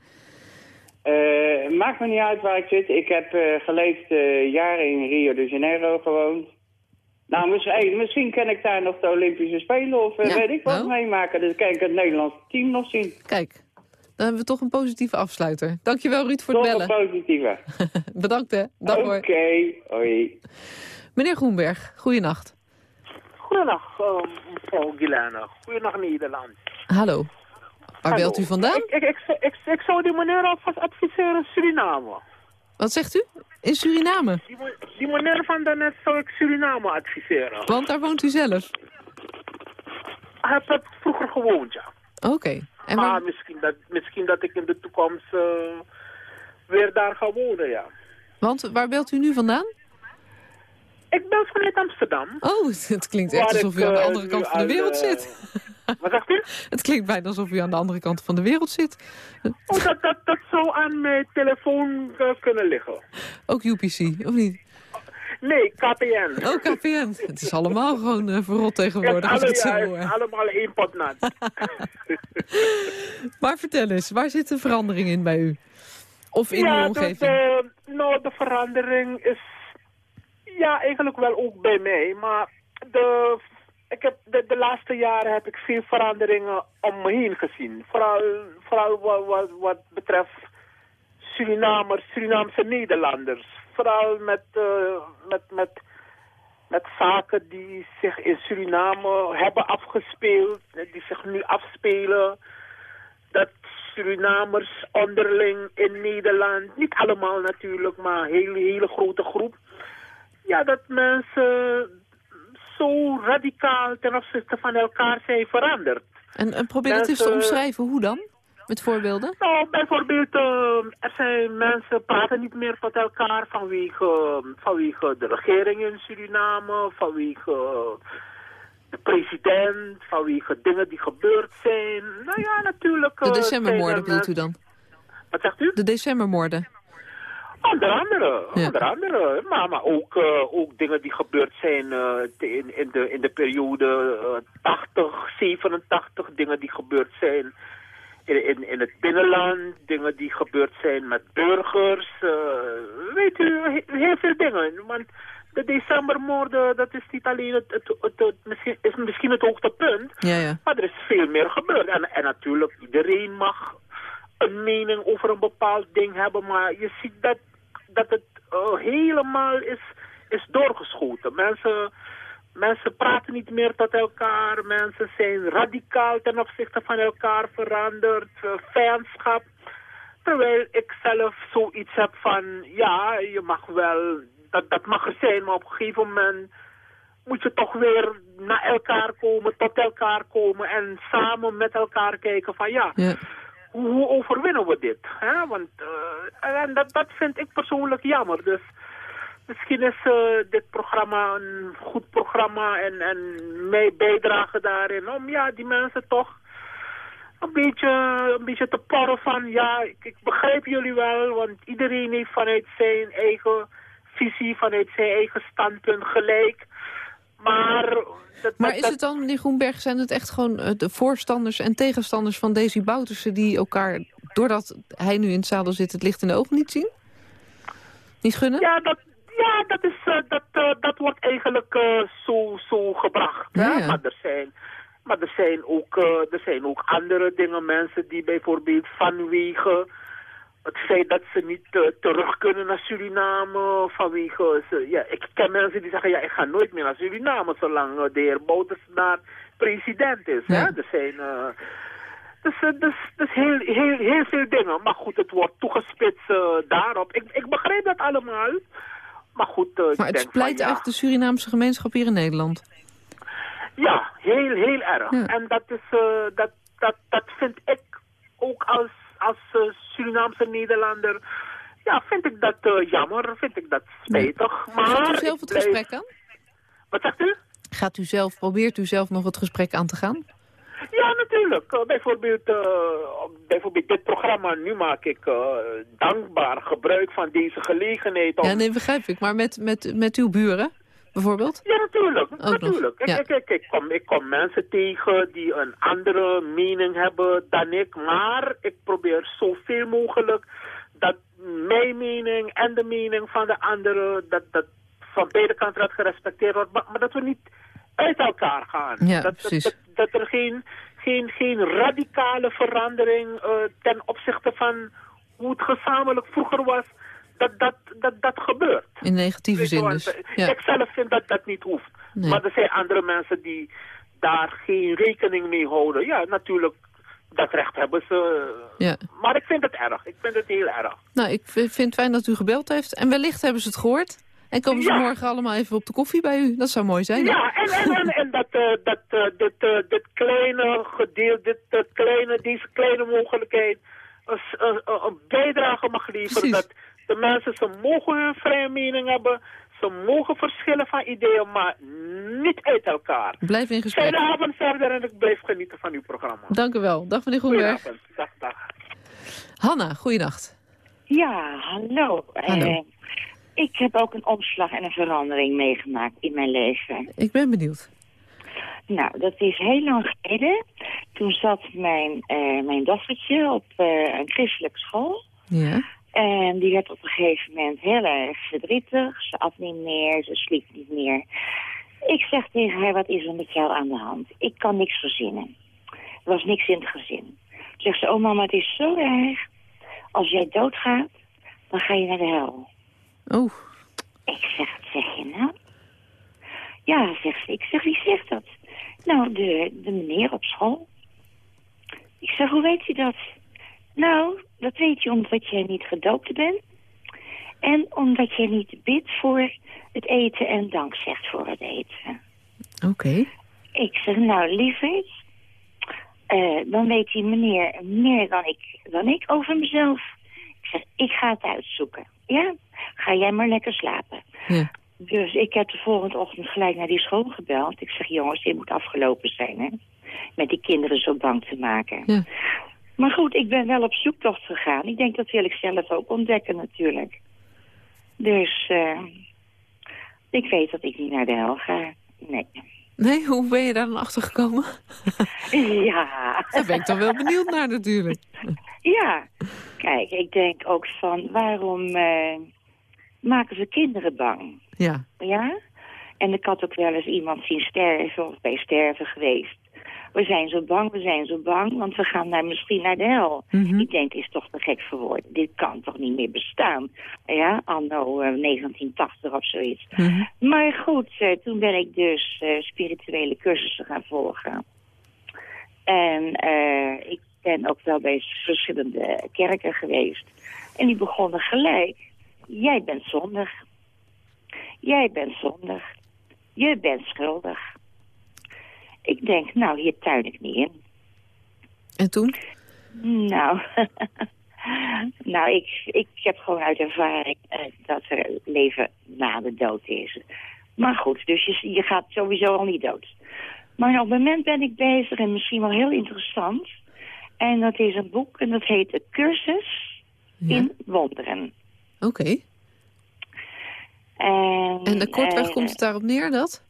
Eh, maakt me niet uit waar ik zit. Ik heb eh, geleefd jaren in Rio de Janeiro gewoond. Nou, misschien, misschien kan ik daar nog de Olympische Spelen of Ja, weet ik wat nou. meemaken. Dan kan ik het Nederlandse team nog zien. Kijk, dan hebben we toch een positieve afsluiter. Dankjewel Ruud voor Toch het een bellen. positieve. Bedankt hè. Dag Oké, hoor. hoi. Meneer Groenberg, goeienacht. Goedendag, uh, mevrouw Gilana. Goedendag, Nederland. Hallo. Waar Hallo. belt u vandaan? Ik, ik, ik, ik, ik zou die meneer alvast adviseren Suriname. Wat zegt u? In Suriname? Die, die meneer van daarnet zou ik Suriname adviseren. Want daar woont u zelf. Hij heeft het vroeger gewoond, ja. Oké. En maar waar- misschien dat, misschien dat ik in de toekomst eh, weer daar ga wonen, ja. want waar belt u nu vandaan? Ik ben vanuit Amsterdam. Oh, het klinkt echt alsof u aan de eh, andere kant van de wereld de- zit. Wat zegt u? Het klinkt bijna alsof u aan de andere kant van de wereld zit. Oh, dat, dat, dat zou aan mijn telefoon eh, kunnen liggen. Ook UPC, of niet? Nee, KPN. Oh, KPN. Het is allemaal gewoon eh, verrot tegenwoordig. alle, het zo ja, allemaal één pot nat. Maar vertel eens, waar zit de verandering in bij u? Of in ja, uw omgeving? De, nou, de verandering is ja, eigenlijk wel ook bij mij. Maar de, ik heb, de, de laatste jaren heb ik veel veranderingen om me heen gezien. Vooral, vooral wat, wat, wat betreft Surinamers, Surinaamse Nederlanders. Vooral met, eh, met, met, met zaken die zich in Suriname hebben afgespeeld, die zich nu afspelen dat Surinamers onderling in Nederland, niet allemaal natuurlijk, maar een hele, hele grote groep, ja, dat mensen zo radicaal ten opzichte van elkaar zijn veranderd. En, en probeer het eens te omschrijven, hoe dan? Met voorbeelden? Nou, bijvoorbeeld, uh, er zijn mensen praten niet meer tot elkaar vanwege, vanwege de regering in Suriname, vanwege de president, vanwege dingen die gebeurd zijn. Nou ja, natuurlijk... de decembermoorden bedoelt u dan? Wat zegt u? De decembermoorden. Onder andere, ja. onder andere. Maar, maar ook, uh, ook dingen die gebeurd zijn uh, in, in, de, in de periode uh, 80, 87. Dingen die gebeurd zijn in, in, in het binnenland. Dingen die gebeurd zijn met burgers. Uh, weet u, heel veel dingen. Want de decembermoorden, dat is niet alleen het, het, het, het, misschien, is misschien het hoogtepunt. Ja, ja. Maar er is veel meer gebeurd. En, en natuurlijk, iedereen mag een mening over een bepaald ding hebben. Maar je ziet dat dat het uh, helemaal is, is doorgeschoten. Mensen, mensen praten niet meer tot elkaar. Mensen zijn radicaal ten opzichte van elkaar veranderd. Uh, vijandschap. Terwijl ik zelf zoiets heb van, ja, je mag wel, dat, dat mag er zijn, maar op een gegeven moment moet je toch weer naar elkaar komen, tot elkaar komen en samen met elkaar kijken van ja, ja hoe, hoe overwinnen we dit? Hè? Want uh, en dat, dat vind ik persoonlijk jammer. Dus misschien is uh, dit programma een goed programma en, en mij bijdragen daarin om ja, die mensen toch een beetje, een beetje te porren van ja, ik, ik begrijp jullie wel, want iedereen heeft vanuit zijn eigen visie, vanuit zijn eigen standpunt gelijk. Maar, dat, maar is het dan, meneer Groenberg, zijn het echt gewoon de voorstanders en tegenstanders van Daisy Boutersen... die elkaar, doordat hij nu in het zadel zit, het licht in de ogen niet zien? Niet gunnen? Ja, dat, ja, dat, is, uh, dat, uh, dat wordt eigenlijk uh, zo, zo gebracht. Ja, ja. Maar, er zijn, maar er, zijn ook, er zijn ook andere dingen. Mensen die bijvoorbeeld vanwege het feit dat ze niet uh, terug kunnen naar Suriname vanwege... Ze, ja, ik ken mensen die zeggen, ja, ik ga nooit meer naar Suriname zolang uh, de heer daar president is. Ja. Hè? Er zijn... Uh, dus, dus, dus heel, heel, heel veel dingen. Maar goed, het wordt toegespitst daarop. Ik, ik begrijp dat allemaal. Maar goed, maar ik het splijt ja, eigenlijk de Surinaamse gemeenschap hier in Nederland. Ja, heel, heel erg. Ja. En dat, is, dat, dat, dat vind ik ook als als uh, Surinaamse Nederlander, ja, vind ik dat uh, jammer, vind ik dat spijtig. Maar Gaat u zelf het blijf... gesprek aan? Wat zegt u? Gaat u zelf, probeert u zelf nog het gesprek aan te gaan? Ja, natuurlijk. Uh, bijvoorbeeld, bijvoorbeeld dit programma, nu maak ik dankbaar gebruik van deze gelegenheid. Om... Ja, nee, begrijp ik. Maar met, met, met uw buren? bijvoorbeeld? Ja, natuurlijk. Ook natuurlijk. nog, ja. Ik, ik, ik, kom, ik kom mensen tegen die een andere mening hebben dan ik. Maar ik probeer zoveel mogelijk dat mijn mening en de mening van de anderen... dat, dat van beide kanten dat gerespecteerd wordt. Maar, maar dat we niet uit elkaar gaan. Ja, dat. Dat, dat, dat er geen, geen, geen radicale verandering uh, ten opzichte van hoe het gezamenlijk vroeger was dat dat, dat, dat gebeurt. In negatieve zin dus. Ik Ja. zelf vind dat dat niet hoeft. Nee. Maar er zijn andere mensen die daar geen rekening mee houden. Ja, natuurlijk, dat recht hebben ze. Ja. Maar ik vind het erg. Ik vind het heel erg. Nou, ik vind het fijn dat u gebeld heeft. En wellicht hebben ze het gehoord. En komen ze Ja. morgen allemaal even op de koffie bij u. Dat zou mooi zijn. hè? Ja, en, en, en, en dat, eh, dat, eh, dit, eh, dit kleine gedeelte, dit, dit kleine, deze kleine mogelijkheid een, bijdrage mag leveren. Precies. Dat de mensen, ze mogen hun vrije mening hebben. Ze mogen verschillen van ideeën, maar niet uit elkaar. Blijf in gesprek. Fijne avond verder en ik blijf genieten van uw programma. Dank u wel. Dag meneer Groenberg. Goedenavond. Dag, dag. Hanna, goeienacht. Ja, hallo. Hallo. Ik heb ook een omslag en een verandering meegemaakt in mijn leven. Ik ben benieuwd. Nou, dat is heel lang geleden. Toen zat mijn, eh, mijn dochtertje op eh, een christelijke school. Ja. En die werd op een gegeven moment heel erg verdrietig. Ze at niet meer, ze sliep niet meer. Ik zeg tegen haar, wat is er met jou aan de hand? Ik kan niks verzinnen. Er was niks in het gezin. Zegt ze, oh mama, het is zo erg. Als jij doodgaat, dan ga je naar de hel. Oh, Ik zeg, wat zeg je nou? Ja, zegt ze. Ik zeg, wie zegt dat? Nou, de, de meneer op school. Ik zeg, hoe weet u dat? Nou, dat weet je omdat jij niet gedoopt bent. En omdat jij niet bidt voor het eten en dank zegt voor het eten. oké. Ik zeg, nou lieverd, eh, dan weet die meneer meer dan ik, dan ik over mezelf. Ik zeg, ik ga het uitzoeken. Ja, ga jij maar lekker slapen. Ja. Dus ik heb de volgende ochtend gelijk naar die school gebeld. Ik zeg, jongens, dit moet afgelopen zijn, hè. Met die kinderen zo bang te maken. Ja. Maar goed, ik ben wel op zoektocht gegaan. Ik denk dat wil ik zelf ook ontdekken natuurlijk. Dus eh, ik weet dat ik niet naar de hel ga. Nee. Nee, hoe ben je daar dan achter gekomen? Ja. Daar ben ik dan wel benieuwd naar natuurlijk. Ja. Kijk, ik denk ook van waarom eh, maken ze kinderen bang? Ja. Ja? En ik had ook wel eens iemand zien sterven of bij sterven geweest. We zijn zo bang, we zijn zo bang, want we gaan naar, misschien naar de hel. Mhm. Ik denk, is toch te gek voor woorden. Dit kan toch niet meer bestaan? Ja, anno eh, 1980 of zoiets. Mhm. Maar goed, eh, toen ben ik dus eh, spirituele cursussen gaan volgen. En eh, ik ben ook wel bij verschillende kerken geweest. En die begonnen gelijk. Jij bent zondig. Jij bent zondig. Je bent schuldig. Ik denk, nou, hier tuin ik niet in. En toen? Nou, nou ik, ik heb gewoon uit ervaring eh, dat er leven na de dood is. Maar goed, dus je, je gaat sowieso al niet dood. Maar op het moment ben ik bezig en misschien wel heel interessant. En dat is een boek en dat heet De Cursus Ja. in Wonderen. Oké. En, En de kortweg eh, komt het daarop neer, dat?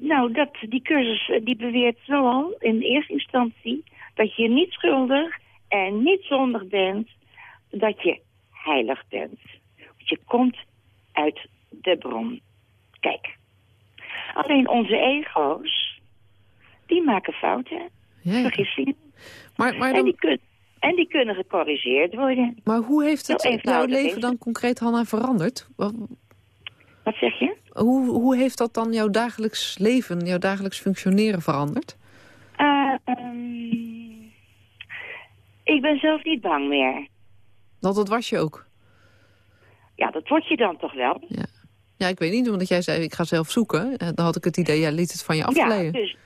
Nou, dat, die cursus eh, die beweert zoal in eerste instantie dat je niet schuldig en niet zondig bent, dat je heilig bent. Want je komt uit de bron. Kijk, alleen onze ego's, die maken fouten, Ja, vergissingen. Maar, maar, En die, kun, en die kunnen gecorrigeerd worden. maar hoe heeft het Zo jouw leven het. dan concreet, Hanna, veranderd? Wat zeg je? Hoe, hoe heeft dat dan jouw dagelijks leven, jouw dagelijks functioneren veranderd? Eh, ehm, ik ben zelf niet bang meer. Dat, dat was je ook. Ja, dat word je dan toch wel? Ja, ik weet niet, omdat jij zei, ik ga zelf zoeken. Eh, Dan had ik het idee, jij liet het van je Ja, afgeleiden. dus,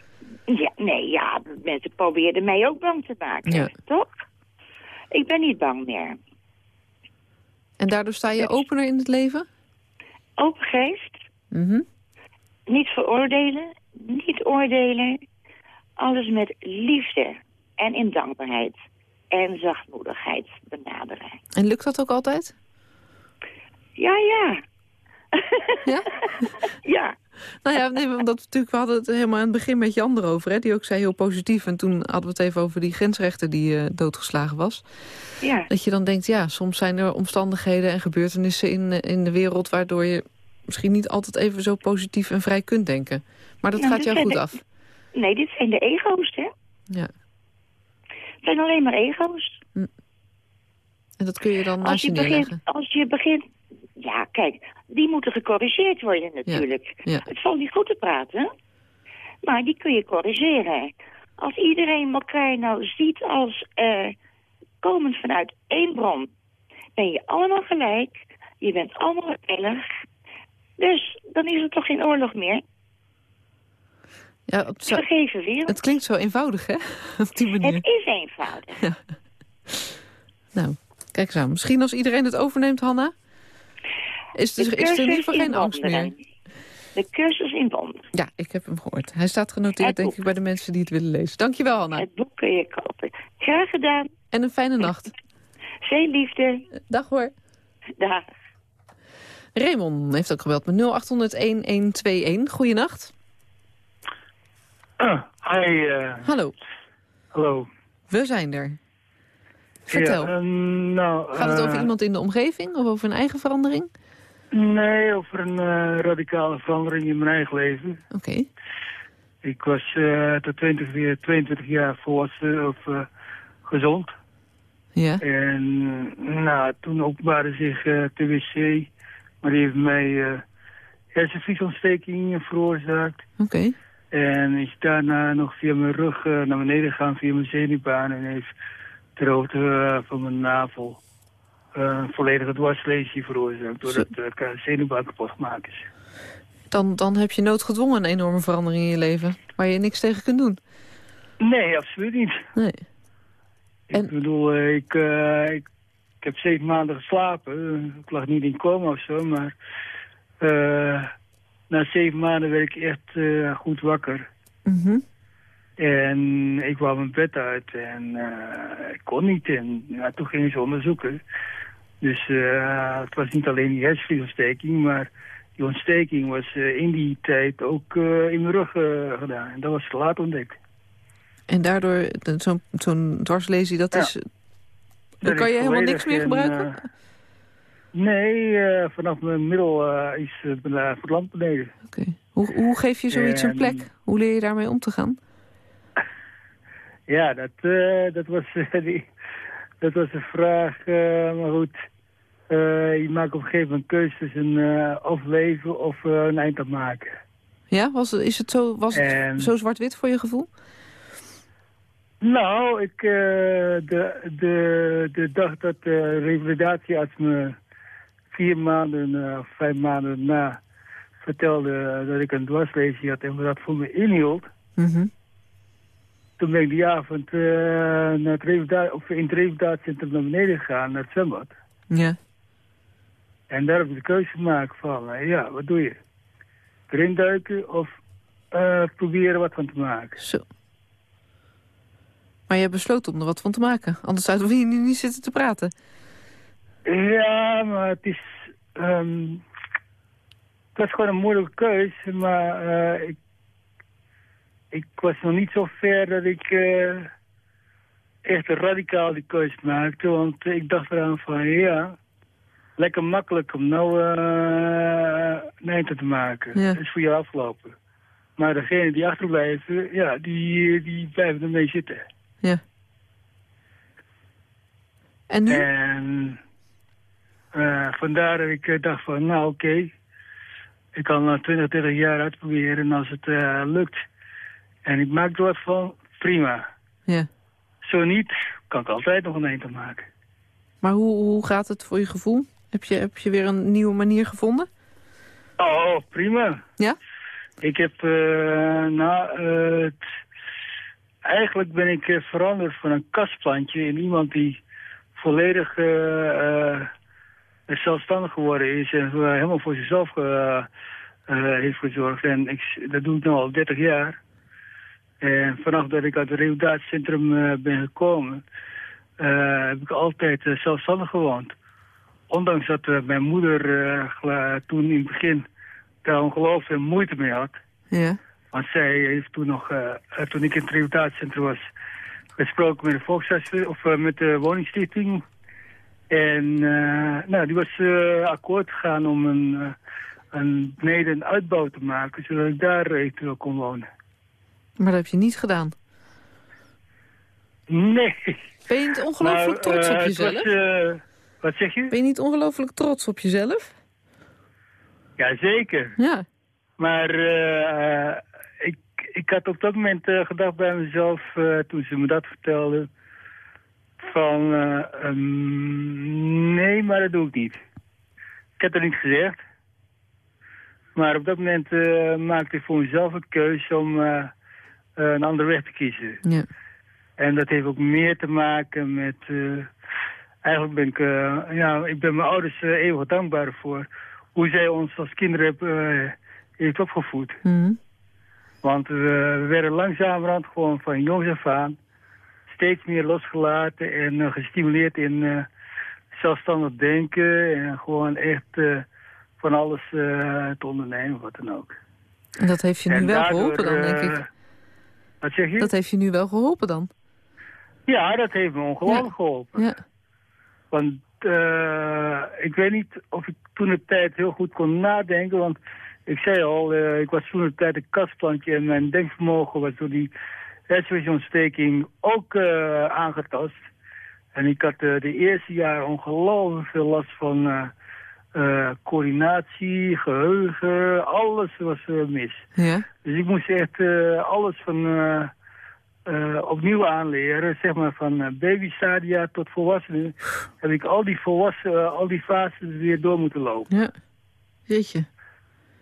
ja, nee, ja, mensen probeerden mij ook bang te maken, Ja. toch? Ik ben niet bang meer. En daardoor sta je opener in het leven? Open geest, Mhm. niet veroordelen, niet oordelen. Alles met liefde en in dankbaarheid en zachtmoedigheid benaderen. En lukt dat ook altijd? Ja, ja. Ja? ja. Nou ja, nee, omdat we natuurlijk, we hadden het helemaal aan het begin met Jan erover, hè, die ook zei heel positief. En toen hadden we het even over die grensrechter die eh, doodgeslagen was. Ja. Dat je dan denkt, ja, soms zijn er omstandigheden en gebeurtenissen in, eh, in de wereld... waardoor je misschien niet altijd even zo positief en vrij kunt denken. Maar dat Nou, gaat jou goed de- af. Nee, dit zijn de ego's, hè? Ja. Het zijn alleen maar ego's. En dat kun je dan Als je je, begint, als je begint... Ja, kijk, die moeten gecorrigeerd worden natuurlijk. Ja. Het valt niet goed te praten, maar die kun je corrigeren. Als iedereen elkaar nou ziet als eh, komend vanuit één bron... ben je allemaal gelijk, je bent allemaal heilig... Dus dan is er toch geen oorlog meer. Ja, op zo, Vergeven wereld. het klinkt zo eenvoudig, hè? op die manier. Het is eenvoudig. Nou, kijk eens aan. Misschien als iedereen het overneemt, Hanna... Is, er, is er in ieder geval geen angst meer. De cursus in wonderen. Ja, ik heb hem gehoord. Hij staat genoteerd, Het denk boek. ik, bij de mensen die het willen lezen. Dankjewel, Hanna. Het boek kun je kopen. Graag gedaan. En een fijne nacht. Veel liefde. Dag hoor. Dag. Raymond heeft ook gebeld met 0800-1121. Goeienacht. Ah, hi, eh, Hallo. hallo. We zijn er. Vertel. Ja, eh, nou, Gaat het over eh, iemand in de omgeving of over een eigen verandering? Nee, over een eh, radicale verandering in mijn eigen leven. Oké. Ik was tot 20, jaar- 22 jaar volwassen of gezond. Ja. En nou, toen openbaarde zich de wc. Maar die heeft mij eh hersenvliesontsteking veroorzaakt. Oké. En is daarna nog via mijn rug eh, naar beneden gegaan, via mijn zenuwbaan. En heeft ter hoogte eh, van mijn navel een volledige dwarslesie veroorzaakt. Doordat de zenuwbaan kapot gemaakt is. Dan, dan heb je noodgedwongen een enorme verandering in je leven. Waar je niks tegen kunt doen. Nee, absoluut niet. Nee. Ik bedoel, ik, ik, ik heb zeven maanden geslapen. Ik lag niet in coma of zo, maar eh, na zeven maanden werd ik echt eh, goed wakker. Mhm. En ik wou mijn bed uit en eh, ik kon niet. En ja, toen gingen ze onderzoeken. Dus het was niet alleen die hersenvliesontsteking, maar die ontsteking was in die tijd ook in mijn rug gedaan. En dat was te laat ontdekt. En daardoor, zo'n dwarslesie, dat Ja. is... Dan kan je helemaal niks meer gebruiken? eh, nee, eh, vanaf mijn middel eh, is het uh, verlamd beneden. Hoe, hoe geef je zoiets een En- plek? Hoe leer je daarmee om te gaan? Ja, dat, dat, was, die, dat was de vraag. maar goed, je maakt op een gegeven moment keuze tussen eh, of leven of een eind aan maken. Ja, was, is het zo, was het En- zo zwart-wit voor je gevoel? Nou, ik, eh, de, de, de dag dat de revalidatiearts me vier maanden eh, of vijf maanden na vertelde dat ik een dwarslesie had en dat voor me inhield, Mhm. toen ben ik die avond eh, naar het of in het revalidatiecentrum naar beneden gegaan, naar het zwembad. Ja. En daar heb ik de keuze gemaakt van, ja, wat doe je? Erin duiken of proberen wat van te maken? Zo. Maar je hebt besloten om er wat van te maken. Anders zouden we hier nu niet zitten te praten. Ja, maar het is... ehm het was gewoon een moeilijke keuze, maar eh, ik, ik was nog niet zo ver dat ik eh, echt radicaal die keuze maakte. Want ik dacht eraan van, ja, lekker makkelijk om nou eh een eind te maken. Ja. Dat is voor jou afgelopen. Maar degenen die achterblijven, ja, die, die blijven ermee zitten. Ja. En nu? En eh, vandaar dat ik eh, dacht van, nou oké, ik kan na 20, 30 jaar uitproberen en als het eh, lukt en ik maak er wat van, prima. Ja. Zo niet, kan ik altijd nog een aan maken. Maar hoe, hoe gaat het voor je gevoel? Heb je, heb je weer een nieuwe manier gevonden? Oh, prima. Ja? Ik heb, nou, eh, het- eigenlijk ben ik eh, veranderd van een kastplantje in iemand die volledig eh, eh, zelfstandig geworden is en helemaal voor zichzelf heeft gezorgd. En ik, dat doe ik nu al 30 jaar. En vanaf dat ik uit het revalidatiecentrum ben gekomen, heb ik altijd zelfstandig gewoond. Ondanks dat mijn moeder toen in het begin daar ongelooflijk moeite mee had. Ja. Want zij heeft toen nog, eh, eh, toen ik in het revalidatiecentrum was, gesproken met de Volkshuis of eh, met de woningstichting. En nou, die was akkoord gegaan om een, een beneden uitbouw te maken, zodat ik daar eventueel kon wonen. Maar dat heb je niet gedaan. Nee. Ben je niet ongelooflijk trots op jezelf? was, wat zeg je? Ben je niet ongelooflijk trots op jezelf? Jazeker. Ja. Maar ik, had op dat moment eh, gedacht bij mezelf, eh, toen ze me dat vertelde, van eh, ehm, nee, maar dat doe ik niet. Ik heb dat niet gezegd. Maar op dat moment maakte ik voor mezelf een keuze om een andere weg te kiezen. Ja. En dat heeft ook meer te maken met... eigenlijk ben ik, ja, ik ben mijn ouders eh, eeuwig dankbaar voor hoe zij ons als kinderen hebben, heeft opgevoed. Mhm. Want we, we werden langzamerhand gewoon van jongs af aan steeds meer losgelaten en eh, gestimuleerd in eh, zelfstandig denken en gewoon echt eh, van alles te ondernemen, wat dan ook. En dat heeft je nu En wel daardoor, geholpen dan, denk ik. Wat zeg je? Dat heeft je nu wel geholpen dan. Ja, dat heeft me ongelooflijk geholpen. Ja. Want eh, ik weet niet of ik toen de tijd heel goed kon nadenken. Want ik zei al, eh, ik was toen de tijd een kastplantje en mijn denkvermogen was door die hersenvliesontsteking ook eh, aangetast. En ik had eh, de eerste jaar ongelooflijk veel last van coördinatie, geheugen, alles was mis. Ja. Dus ik moest echt alles van opnieuw aanleren. Zeg maar van babystadia tot volwassenen. Heb ik al die volwassen, al die fases weer door moeten lopen. Ja. Jeetje.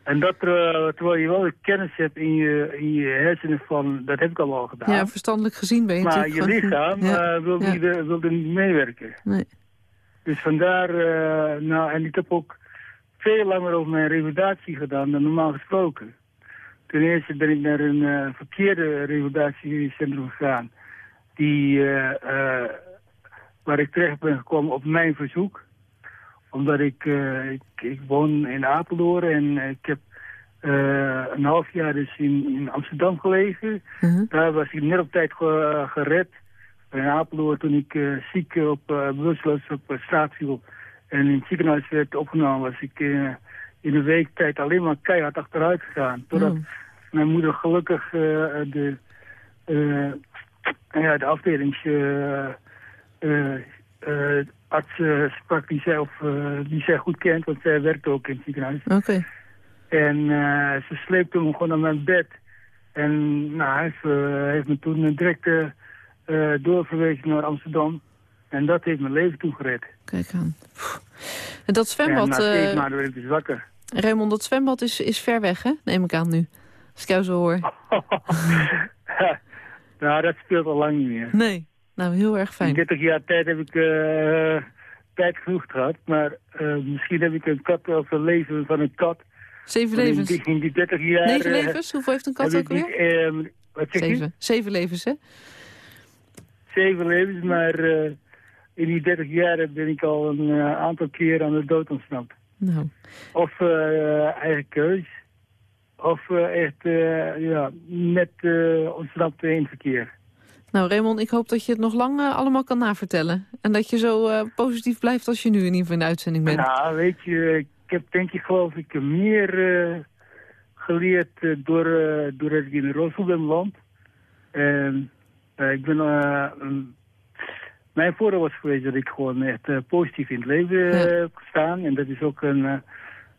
En dat uh, terwijl je wel kennis hebt in je, in je hersenen van, dat heb ik al gedaan. Ja, verstandelijk gezien ben je Maar je lichaam Ja, eh, wil, ja. niet, eh, wil er niet meewerken. Nee. Dus vandaar, eh, nou, en ik heb ook veel langer over mijn revalidatie gedaan dan normaal gesproken. Ten eerste ben ik naar een eh, verkeerde revalidatiecentrum gegaan. Die, eh, eh, waar ik terecht ben gekomen op mijn verzoek. Omdat ik, eh, ik, ik woon in Apeldoorn en ik heb eh, een half jaar dus in, in Amsterdam gelegen. Mhm. Daar was ik net op tijd ge- gered. In Apeldoorn toen ik eh, ziek op eh, bewusteloos op eh, straat viel. En in het ziekenhuis werd opgenomen was ik eh, in een week tijd alleen maar keihard achteruit gegaan. Totdat Oh. mijn moeder gelukkig eh, de, eh, ja, de afdelings... eh, eh, arts eh, sprak die zij, of, eh, die zij goed kent, want zij werkte ook in het ziekenhuis. Oké. En ze sleepte me gewoon naar mijn bed. En nou, hij heeft, heeft me toen direct doorverwezen naar Amsterdam. En dat heeft mijn leven toen gered. Kijk aan. En dat en zwembad, maanden werd ik dus wakker. Raymond, dat zwembad is, is ver weg, hè? Neem ik aan nu. Als ik jou zo hoor. nou, dat speelt al lang niet meer. Nee. Nou, heel erg In fijn. 30 jaar tijd heb ik eh, tijd genoeg gehad. Maar eh, misschien heb ik een kat of een leven van een kat. Zeven levens. In die, in die 30 jaar... Negen eh, levens? Hoeveel heeft een kat ook weer? eh, wat zeg je? Zeven. Zeven levens, hè? zeven levens, maar in die 30 jaar ben ik al een aantal keer aan de dood ontsnapt. Nou, Of eigen keus, of echt ja, net ontsnapt in het verkeer. Nou Raymond, ik hoop dat je het nog lang eh, allemaal kan navertellen. En dat je zo eh, positief blijft als je nu in ieder geval in de uitzending bent. Nou, weet je, ik heb denk ik geloof ik meer eh, geleerd door, eh, doordat ik in ben beland. En ik ben... een- mijn voordeel was geweest dat ik gewoon echt positief in het leven heb gestaan. En dat is ook een,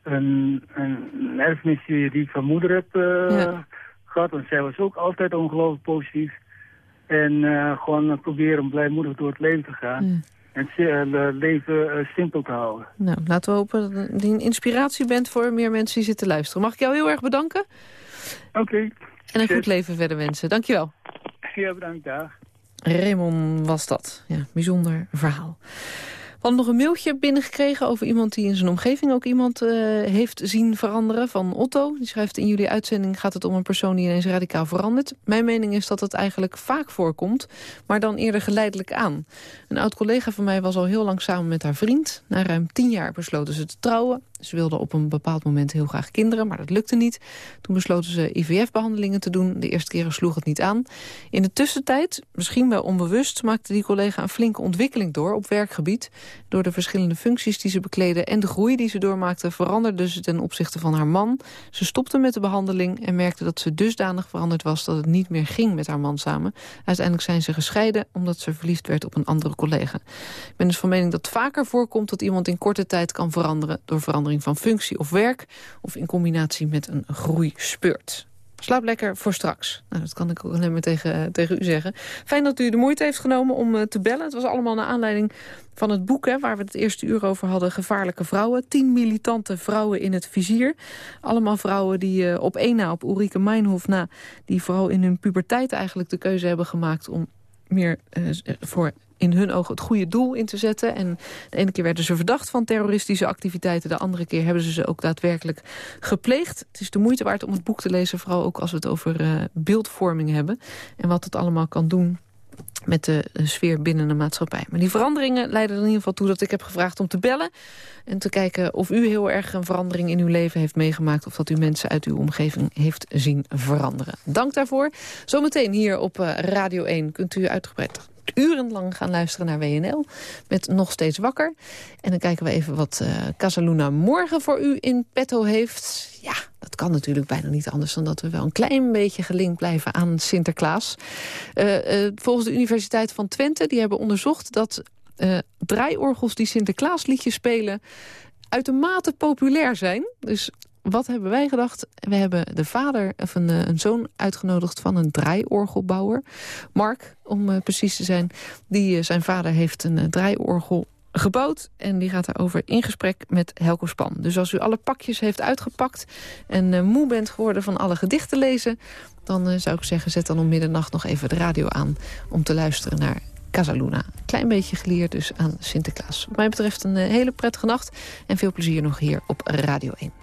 een, een erfenis die ik van moeder heb eh, Ja. gehad. Want zij was ook altijd ongelooflijk positief. En eh, gewoon eh, proberen blijmoedig door het leven te gaan. Ja. En si- eh, het leven simpel te houden. Nou, laten we hopen dat je een inspiratie bent voor meer mensen die zitten luisteren. Mag ik jou heel erg bedanken? Oké. En een goed leven verder wensen. Dankjewel. Ja, bedankt. Dag. Raymond was dat. Ja, bijzonder verhaal. Hadden nog een mailtje binnengekregen over iemand die in zijn omgeving ook iemand eh, heeft zien veranderen. Van Otto. Die schrijft in jullie uitzending gaat het om een persoon die ineens radicaal verandert. Mijn mening is dat het eigenlijk vaak voorkomt, maar dan eerder geleidelijk aan. Een oud collega van mij was al heel lang samen met haar vriend. Na ruim tien jaar besloten ze te trouwen. Ze wilden op een bepaald moment heel graag kinderen, maar dat lukte niet. Toen besloten ze IVF-behandelingen te doen. De eerste keren sloeg het niet aan. In de tussentijd, misschien wel onbewust, maakte die collega een flinke ontwikkeling door op werkgebied. Door de verschillende functies die ze bekleden en de groei die ze doormaakte, veranderde ze ten opzichte van haar man. Ze stopte met de behandeling en merkte dat ze dusdanig veranderd was dat het niet meer ging met haar man samen. Uiteindelijk zijn ze gescheiden omdat ze verliefd werd op een andere collega. Ik ben dus van mening dat het vaker voorkomt dat iemand in korte tijd kan veranderen door verandering van functie of werk of in combinatie met een groeispeurt. Slaap lekker voor straks. Nou, dat kan ik ook alleen maar tegen, eh, tegen u zeggen. Fijn dat u de moeite heeft genomen om eh, te bellen. Het was allemaal naar aanleiding van het boek... Hè, waar we het eerste uur over hadden, Gevaarlijke Vrouwen. Tien militante vrouwen in het vizier. Allemaal vrouwen die eh, op één na, op Ulrike Meinhof na... die vooral in hun puberteit eigenlijk de keuze hebben gemaakt... om meer eh, voor in hun ogen het goede doel in te zetten. En de ene keer werden ze verdacht van terroristische activiteiten. De andere keer hebben ze ze ook daadwerkelijk gepleegd. Het is de moeite waard om het boek te lezen. Vooral ook als we het over eh, beeldvorming hebben. En wat het allemaal kan doen met de sfeer binnen de maatschappij. Maar die veranderingen leiden er in ieder geval toe dat ik heb gevraagd om te bellen. En te kijken of u heel erg een verandering in uw leven heeft meegemaakt. Of dat u mensen uit uw omgeving heeft zien veranderen. Dank daarvoor. Zometeen hier op eh, Radio 1 kunt u uitgebreid urenlang gaan luisteren naar WNL. Met Nog Steeds Wakker. En dan kijken we even wat uh, Casaluna morgen voor u in petto heeft. Ja, dat kan natuurlijk bijna niet anders dan dat we wel een klein beetje gelinkt blijven aan Sinterklaas. Uh, uh, volgens de Universiteit van Twente, die hebben onderzocht dat draaiorgels die Sinterklaasliedjes spelen uitermate populair zijn. Dus wat hebben wij gedacht? We hebben de vader of een, een zoon uitgenodigd van een draaiorgelbouwer. Mark, om uh, precies te zijn. Die, uh, zijn vader heeft een draaiorgel gebouwd. En die gaat daarover in gesprek met Helco Span. Dus als u alle pakjes heeft uitgepakt en moe bent geworden van alle gedichten lezen... dan zou ik zeggen, zet dan om middernacht nog even de radio aan... om te luisteren naar Casaluna. Klein beetje geleerd dus aan Sinterklaas. Wat mij betreft een hele prettige nacht en veel plezier nog hier op Radio 1.